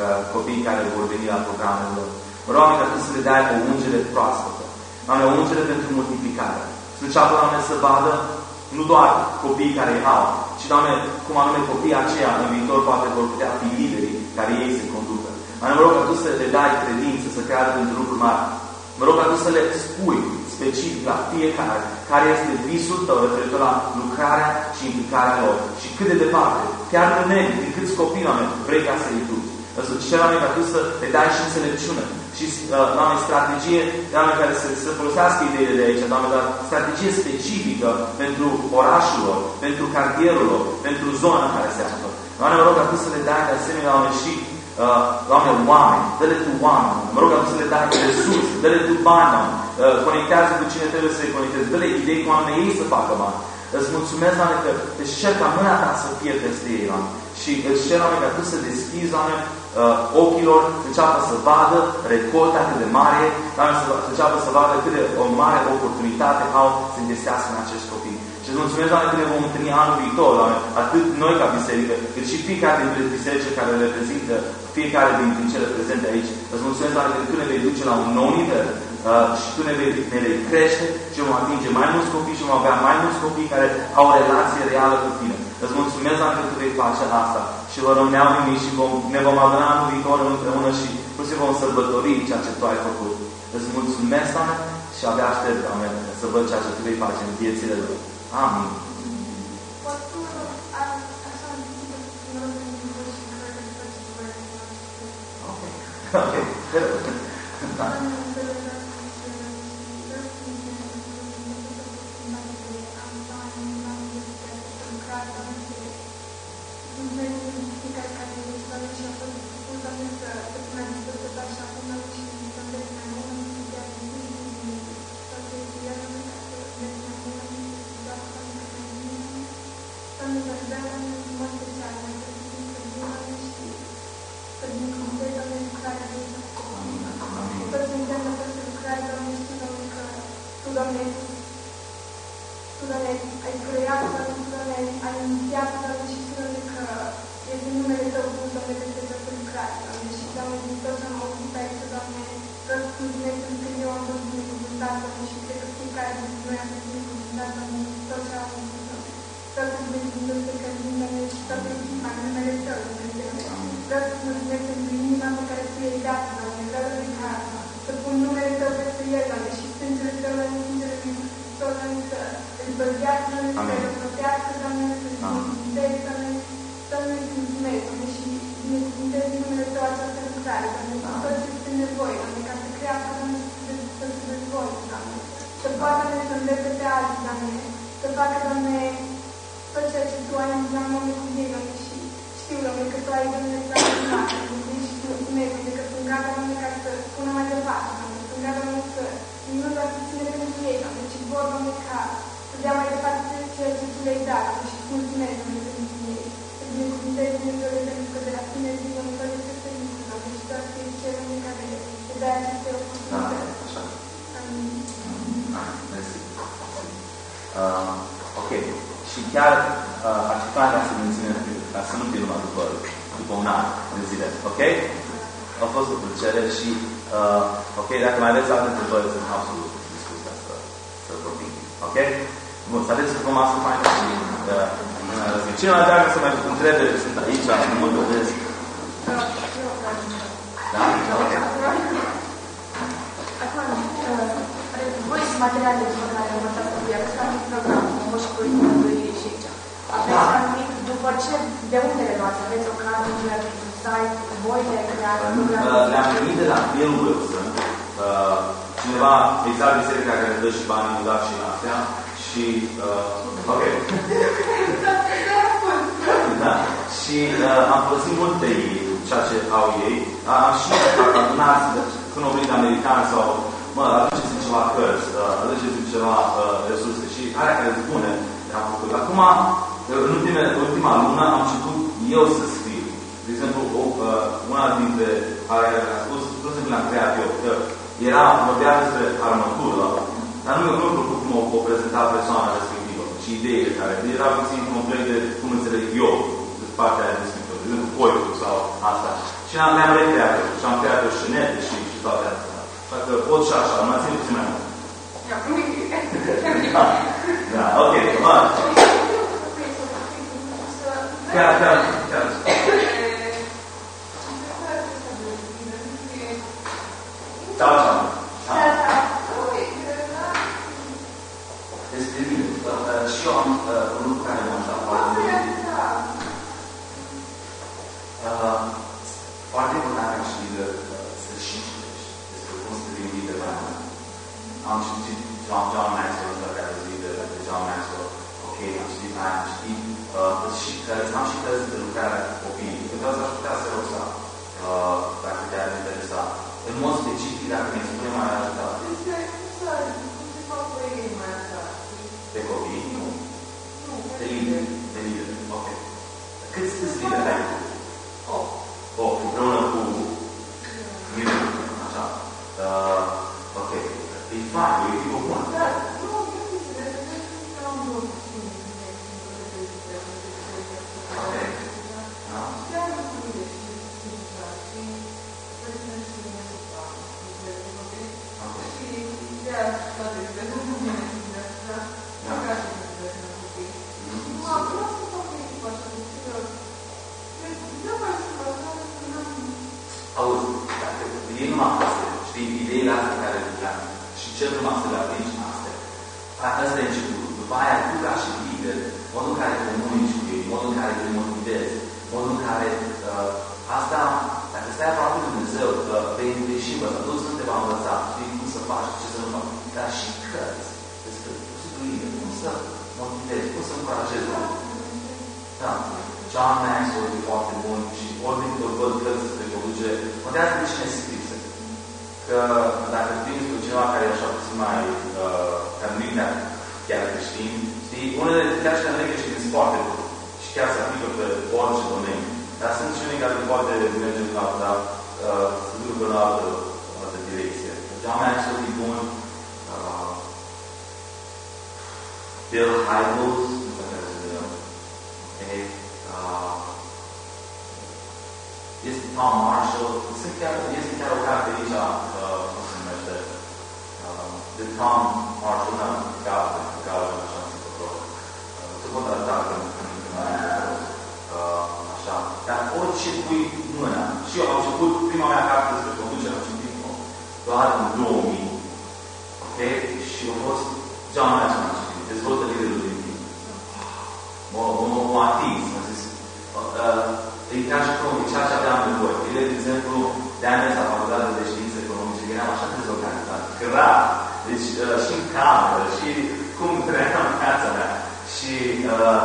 uh, copii care vor veni la programele lor. Mă rog, ca Tu să le dai o ungere proaspătă. Doamne, o ungere pentru multiplicare. Să înceapă, Doamne, să vadă nu doar copiii care au, ci, Doamne, cum anume copiii aceia în viitor poate vor putea fi liderii care ei se conducă. Mai mă rog ca Tu să le dai credință, să creadă pentru lucruri mari. Mă rog ca Tu să le spui specific la fiecare care este visul Tău referitor la lucrarea și implicarea lor. Și cât de departe, chiar în medii, din câți copii, Doamne, vrei ca să-i duci. Să cer, Doamne, ca Tu să le dai și înțelepciune și, uh, Doamne, strategie, Doamne, care să, să folosească ideile de aici, Doamne, dar strategie specifică pentru orașul lor, pentru cartierul lor, pentru zona în care se află. Doamne, mă rog ca Tu să le dai de asemenea, Doamne, și uh, Doamne, oameni, dă-le Tu oameni, mă rog ca Tu să le dai resurse, dă-le Tu bani, Doamne, uh, conectează cu cine trebuie să-i conecteze, dă-le idei cum anume ei să facă bani. Îți mulțumesc, Doamne, că îți cer ca mâna Ta să fie peste ei, Doamne. Și îți cer, Doamne, ca Tu să deschizi, Doamne, uh, ochilor, să înceapă să vadă recolta cât de mare, Doamne, să, să înceapă să vadă cât de o mare oportunitate au să investească în acești copii. Și îți mulțumesc, Doamne, că ne vom întâlni anul viitor, Doamne, atât noi ca biserică, cât și fiecare dintre biserici care le reprezintă fiecare din, din cele prezente aici. Îți mulțumesc, Doamne, că Tu ne vei duce la un nou nivel, uh, și tu ne vei, ne vei crește și vom atinge mai mulți copii și vom avea mai mulți copii care au o relație reală cu tine. Îți mulțumesc, Doamne, că tu vei face asta și vă rămâneau nimic și vom, ne vom aduna anul viitor împreună și inclusiv vom sărbători ceea ce Tu ai făcut. Îți mulțumesc, Doamne, și abia aștept, Doamne, să văd ceea ce Tu vei face în viețile lor. Amin. Okay. Okay. Doamne, ai inițiat, Doamne, și Doamne, că este numele Tău, Doamne, că te dragi, am ieșit la unii tot am auzit aici, Doamne, tot cu Dumnezeu, când eu am fost binecuvântat, Doamne, și cred că fiecare dintre noi a fost binecuvântat, Doamne, tot ce am auzit, Doamne. Tot îți mulțumesc că vin, Doamne, și tot în inima, în numele Tău, Dumnezeu. Tot îți mulțumesc pentru inima pe care Tu i-ai dat, Doamne, tot în har, să pun numele Tău peste el, Doamne, și sângele Tău la sângele lui Hristos, Doamne, să îl băzească, Doamne, să îl protească, Doamne, să-l mulțumesc, Doamne, să-l mulțumesc, Doamne, și binecuvântează numele Tău această lucrare, Doamne, cu tot ce este nevoie, Doamne, adică ca să crească, Doamne, și să se dezvolte, Doamne. Să poată, Doamne, să învețe pe alții, Doamne, să facă, Doamne, tot ceea ce Tu ai în plan, Doamne, cu ei, Doamne, știu, Doamne, că Tu ai, Doamne, planul noastră, Doamne, și Tu mergi, că sunt gata, Doamne, ca să pună mai departe, Doamne, sunt gata, să nu doar să ține pentru ei, Doamne, ci vor, Doamne, ca să dea mai departe ce Tu le-ai dat, și mulțumesc, Doamne, pentru ei. Uh, ok. Și chiar uh, acceptarea se menține ca să nu fie numai după, după un an de zile. Ok? A fost o plăcere și uh, ok, dacă mai aveți alte întrebări, sunt absolut dispus ca să, să vorbim. Ok? Bun, să vedeți că mai mult din răzbicirea. Mai dragă să mai întrebele sunt aici, nu mă gândesc. Da? Acum, voi sunt materiale după care învățați copii, aveți un anumit program, moși cu și aici. Aveți da. anumit, după ce, de unde le luați? Aveți o carte, un site, voi le creați programul? Uh, le-am primit de la Bill Wilson, uh, cineva exact biserica care dă și banii, dat și în astea, și, uh, ok. da? Și uh, am folosit multe de ei, ceea ce au ei. am și adunați, când o venit american sau, mă, aduceți ceva cărți, uh, aduceți ceva uh, resurse. Și aia care spune, am făcut. Acum, în ultime, ultima lună, am început eu să scriu. De exemplu, o, uh, una dintre care a spus, nu simplu am creat eu, că era, vorbea despre armătură, dar nu e lucru cum o, o prezenta persoana respectivă, ci ideile care era puțin complet de cum înțeleg eu de partea aia respectivă, de exemplu coitul sau asta. Și am, le-am recreat și am creat o șinete și, și toate astea. Dacă pot și așa, mă țin puțin mai mult. da, da, ok, va. Chiar, chiar, chiar. Da, așa. Da. și eu am uh, un lucru care m-a uh, Foarte important ca și uh, să și despre cum să devin lider mai mult. Am citit John, John Maxwell, care a zis de, John Maxwell. Ok, am citit mai am citit uh, și cărți, am și cărți de lucrarea copiii. Vreau să aș putea să rog să uh, dacă te-ar interesa. În mod specific, dacă ne spune mai ajutat. Despre cum se fac mai Recording? Delete. Delete. Ok. Cât sunt zilele? 8. 8. Împreună cu Miru. Așa. Uh, ok. E fani, e tipul bun. Da. Okay. No? Auzi, dacă ei numai astea, știi, ideile astea care le și ce numai să le aplici astea. Asta e începutul. După aia, tu ca și lider, modul în care comunici cu ei, modul în care te motivezi, modul în care uh, asta, dacă stai aproape de Dumnezeu, uh, vei ieși, bă, toți nu te va învăța, știi cum să faci, ce să nu faci, dar și cărți despre cum cum să motivezi, cum să încurajezi Da. John Maxwell e foarte bun și ori de câte văd cărți despre conducere, contează de cine scrise. Că dacă prins cu cineva care e așa puțin mai, uh, care nu chiar, chiar creștin, știi, unele chiar și în creștin sunt foarte bune și chiar se aplică pe orice domeniu. Dar sunt și unii care poate merge în alta, uh, să ducă în altă, altă direcție. John Maxwell e bun, uh, Bill Hybels, nu știu care se okay? uh, este Tom Marshall, sunt chiar, este chiar o carte aici, uh, cum se numește, uh, de Tom Marshall, nu, carte, carte, așa, uh, se pot arăta când, când, când uh, așa. Dar orice pui mâna, și eu am început prima mea carte despre conducere, am citit-o doar în 2000, ok? Și a fost John Maxwell, dezvoltă liderul din timp. Mă, mă, mă atins, mă zis, uh, e ca și cum e ceea ce aveam nevoie. El, de exemplu, de ani mers la facultatea de științe economice, că eram așa dezorganizat, grav, deci uh, și în cameră, și cum trăiam viața mea. Și uh,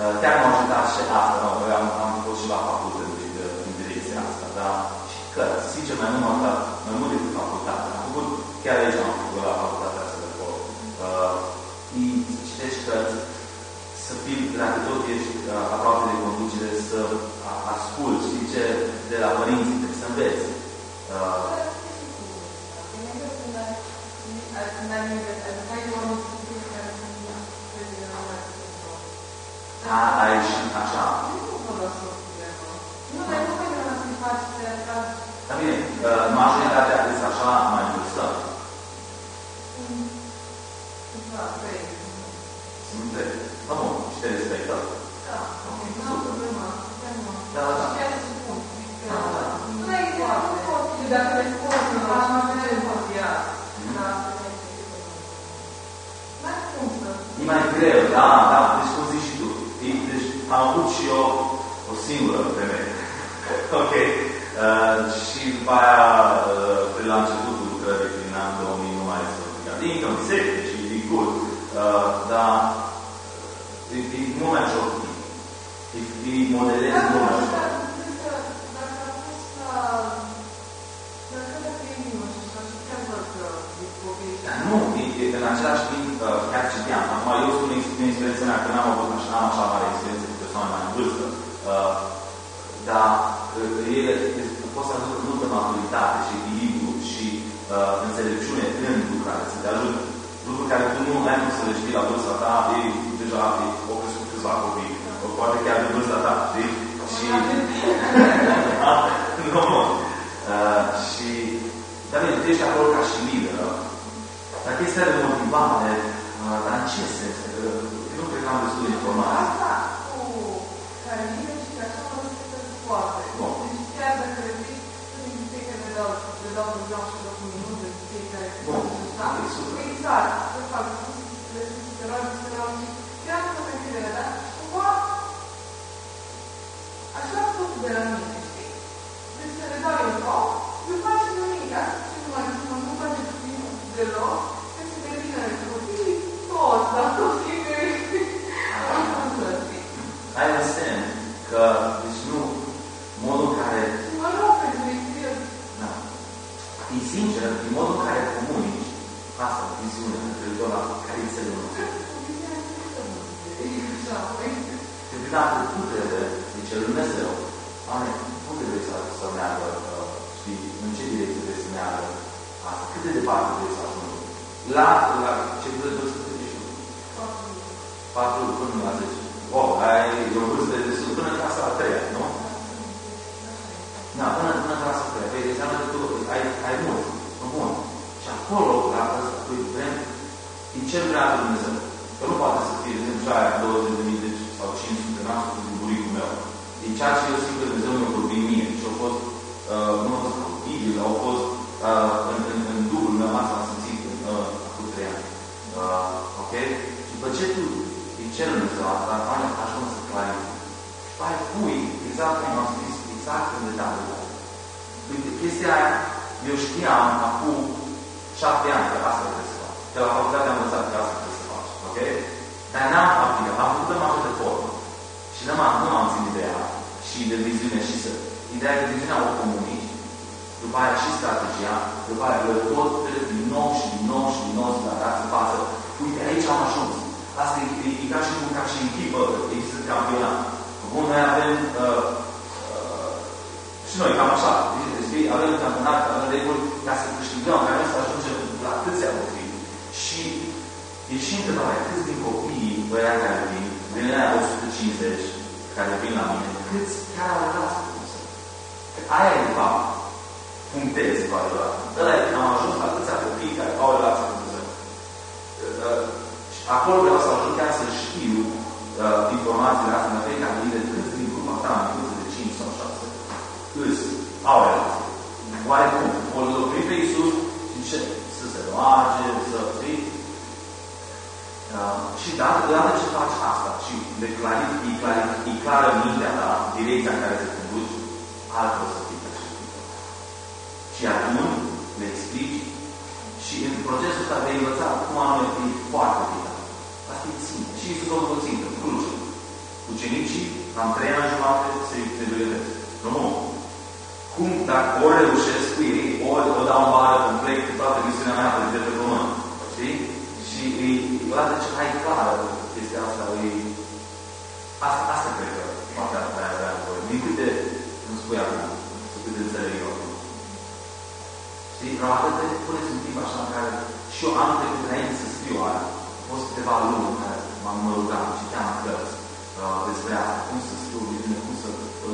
uh, chiar m-a ajutat și asta, nu? am, am fost și la facultate de, în direcția asta, dar și cărți, sincer, mai mult, mai mult decât facultate. Am făcut, chiar aici am făcut la facultatea asta de acolo. Uh, să citești cărți, să fii, dacă tot ești uh, aproape de conducere, să asculti, știi ce, de la părinții, să înveți. Uh, da, ai și așa. Nu, dar nu cred că să faci Da, bine, uh, majoritatea este așa mai vârstă. Sunt de... Da, bun, și te respectă. Da, nu am problema. Da, da. Și chiar să spun. Da, da. Nu e foarte. Dacă le spun, nu aș mai vedea în ea. Da. N-ai cum să... E mai greu, da, da, deci cum zici și tu. E, deci am avut și eu o singură femeie. ok. Uh, și după aia, uh, pe la începutul lucrării, prin anul 2000, nu mai este obligat. E încă în biserică și e good. Uh, dar e, e mult mai ușor cu tine. E, e modelezi mult mai ușor. Dar nu, e, e, în același timp, uh, chiar citeam. Acum, eu spun din experiența mea, că n-am avut așa, n-am așa mare experiență cu persoane mai în vârstă. Uh, dar uh, ele pot să aducă multă maturitate și echilibru și uh, înțelepciune în lucrare, să te ajute. Lucruri care tu nu ai cum să le știi la vârsta ta, ei deja o crescut câțiva copii, o poate chiar de vârsta ta, știi? Și... nu, uh, și... Dar bine, tu ești acolo ca și lider, dar chestia de motivare, uh, dar în ce sens? Uh, nu cred că am destul de informații. Asta cu care vine și că așa mă respectă foarte. Bun. Deci chiar dacă le zici, tu din fiecare le dau, le dau un dau și dau un minut de fiecare. Bun. Da? Ok, super. Exact. Ce fac? Le spun să te rogi, să te rogi. Chiar nu pe tine, da? Cumva, așa tot de la mine, știi? Deci să le dau eu tot, nu faci nimic. Asta ce nu mai mă nu face deloc, că se devine copiii toți, dar toți fiecare. I understand că, deci nu, modul în care, Mă rog pentru experiență. da, e sincer, e modul în care comunici, asta, viziunea, referitor la care e înțelegul nostru. Pentru că dacă tu trebuie, zice Lui Dumnezeu, Oameni, cum trebuie să, să meargă, uh, știi, în ce direcție trebuie să meargă asta, cât de departe trebuie să ajungă. La, la ce trebuie să te și 4 până la 10. Wow, ai e o vârstă de sus, până în clasa a treia, nu? Da, până, până în clasa a treia. Păi înseamnă că tu ai, ai mult. Bun. Și acolo, la ăsta, tu vrem, din ce vrea Dumnezeu. Că nu poate să fie, de exemplu, aia 20 de mii de sau 500 de n-am spus din buricul meu. Din ceea ce eu simt că Dumnezeu mi-a vorbit mie și a fost uh, nu au fost copii, au fost uh, în, în, în Duhul meu, asta am simțit uh, cu trei ani. Uh, ok? Și după ce tu îi cer Dumnezeu asta, ajungi să clarifici. Și mai pui, exact cum am scris, exact în detaliu. Uite, chestia aia, eu știam acum șapte ani că asta trebuie să fac. Că la facultate am învățat că asta trebuie să faci. Ok? Dar n-am aplicat. Am făcut mai de formă. Și nu am, nu am ținut de ea și de viziune și să... Ideea de viziunea o comunici, după aia și strategia, după aia eu tot din nou și din nou și din nou să arăt în față. Uite, aici am ajuns. Asta e, e, e ca și cum ca și echipă, există campionat. Bun, noi avem uh, uh, și noi cam așa, știi, avem campionat, avem reguli ca să câștigăm, ca noi să ajungem la câția fi. Și ieșim de la câți din copiii băia care vin, din aia 150 care vin la mine, câți chiar au răspuns. Aia e, de fapt, punctez valoarea. Ăla e, am ajuns la câția copii care au relație cu Dumnezeu. Acolo vreau să ajung chiar să știu uh, informațiile astea în fiecare zi de câți din grupa ta, în funcție de 5 sau 6, câți au relație. Oare cum? O locui pe Iisus și ce? Să se roage, să fii. Uh, și dacă odată ce faci asta și de clarifici, clarifici, clară mintea ta, direcția în care te conduci, altfel să fii Și atunci le explici și în procesul ăsta vei învăța cum am fi foarte bine. Asta e țintă. Și Iisus a făcut țintă, cruce. Ucenicii, am trei ani jumate, să-i trebuie Nu, cum, dacă ori reușesc cu ei, ori o dau în bară complet cu toată misiunea mea de pe pământ. Știi? Și e, odată ce ai clară chestia asta, e, asta, asta cred că poate avea avea nevoie. Din câte îmi spui acum, să câte înțeleg eu acum. Știi? Vreau atât de puneți un timp așa în care și eu am trecut înainte să scriu aia. Au fost câteva luni în care m-am rugat, citeam cărți uh, despre asta, cum să scriu bine, cum să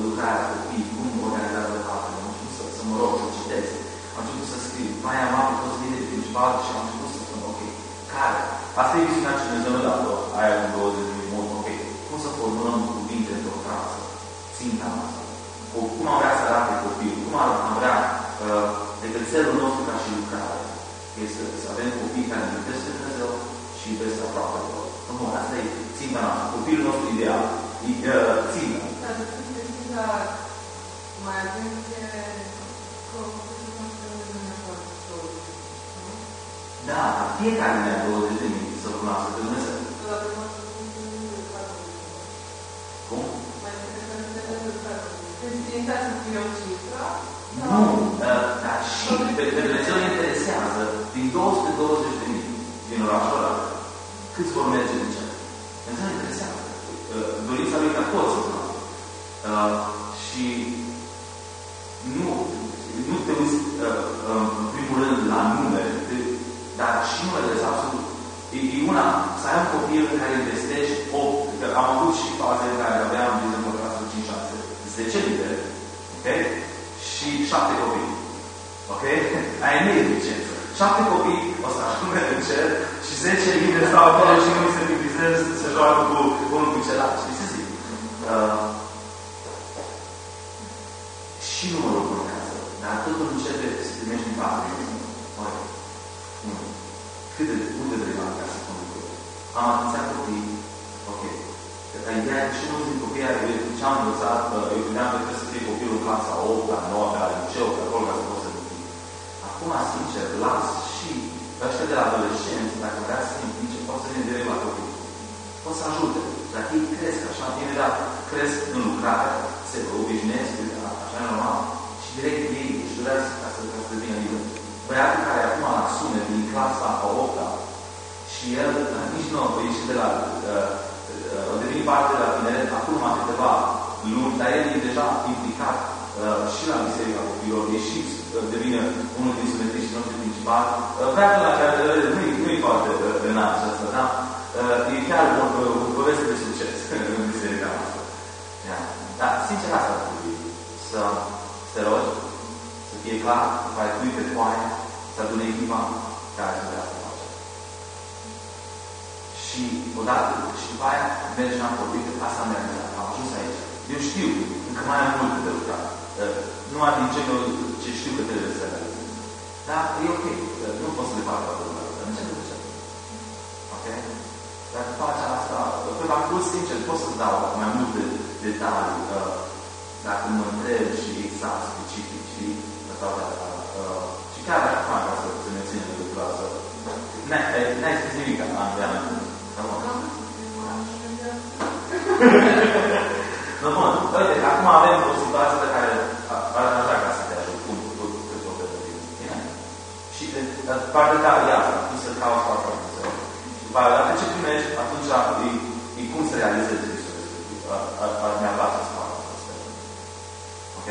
lucrarea copii, cum organizează tatăl, am început să, să mă rog, să citesc, am început să scriu. Mai am avut toți liderii principali și am început să spun, ok, care? Asta e visiunea ce Dumnezeu mi-a dat aia în 20 de minute, ok, cum să formulăm cuvinte într-o frază, ținta noastră, cum am vrea să arate copilul, cum am vrea, uh, adică țelul nostru ca și lucrare, este să avem copii care iubesc pe Dumnezeu și iubesc aproape de lor. Nu, asta e ținta noastră, copilul nostru ideal, uh, ținta să mai atenție Da, fiecare ne 20 de minute să cunoască pe Dumnezeu. Cum? Nu, dar și pe Dumnezeu interesează din 220 de mii din orașul ăla, câți vor merge în cer. Dumnezeu interesează. Dorința lui ca toți să Uh, și nu, nu te uiți uh, uh, în primul rând la nume, de, dar și numele de absolut. E, e una să ai un copil în care investești 8, că am avut și faze în care aveam, de exemplu, clasul 5, 6, 10 lideri, ok? Și 7 copii. Ok? Ai nu e licență. 7 copii o să ajungă în cer și 10 lideri stau acolo și nu se divizează, se joacă cu unul cu celălalt. Știi ce zic? Uh, și numărul contează. Dar totul începe să primești în parte. Oare, nu. Cât de, unde de relevant ca să conducă? Am atâția copii, ok. Ideea și unul din copii are, ce am învățat, eu gândeam că trebuie să fie copilul în clasa 8, la 9, la liceu, pe acolo ca să poți să duci. Acum, sincer, las și ăștia de la adolescenți, dacă vrea să se implice, pot să vină direct la copii. Pot să ajute. Dacă ei cresc așa, imediat cresc în lucrare, se obișnuiesc așa normal. Și direct ei își doresc ca să, ca să devină liber. Băiatul care acum la sume din clasa a 8 -a, și el nici nu a ieșit de la uh, uh, devenit parte de la tineret acum câteva luni, dar el e deja implicat uh, și la Biserica Copilor, e și uh, devine unul din sunetriștii noștri principali. Uh, Băiatul la care uh, nu, nu e foarte uh, înalt acesta, da? Uh, e chiar o, o poveste de succes în biserica noastră. Yeah. Dar, sincer, asta ar trebui să, să te rogi, să fie clar, să ai pui pe foaie, să adune echipa care să vrea să face. Și odată, și după aia mergi înapoi, uite, asta merge, am ajuns aici. Eu știu, încă mai am multe de lucrat. uh, nu atinge ce știu că trebuie să realizez. Dar e ok, uh, nu pot să le fac toată lumea. Nu se duce. Ok? Dacă faci asta, pe parcurs, sincer, pot să dau mai multe detalii, uh, dacă mă întreb și exact specific și toate astea chiar dacă fac asta să ne ținem de clasă. N-ai spus nimic ca la Andreana. Nu, bun. Uite, acum avem o situație pe care arată așa ca să te ajut. Cum? Cum? Cum? Cum? Bine? Și eh, partea da, ta e asta. Cum să cauți asta? Și după aia, dacă ce primești, atunci e cum să realizezi Hristos. Ar mi-a dat să fac asta. Ok?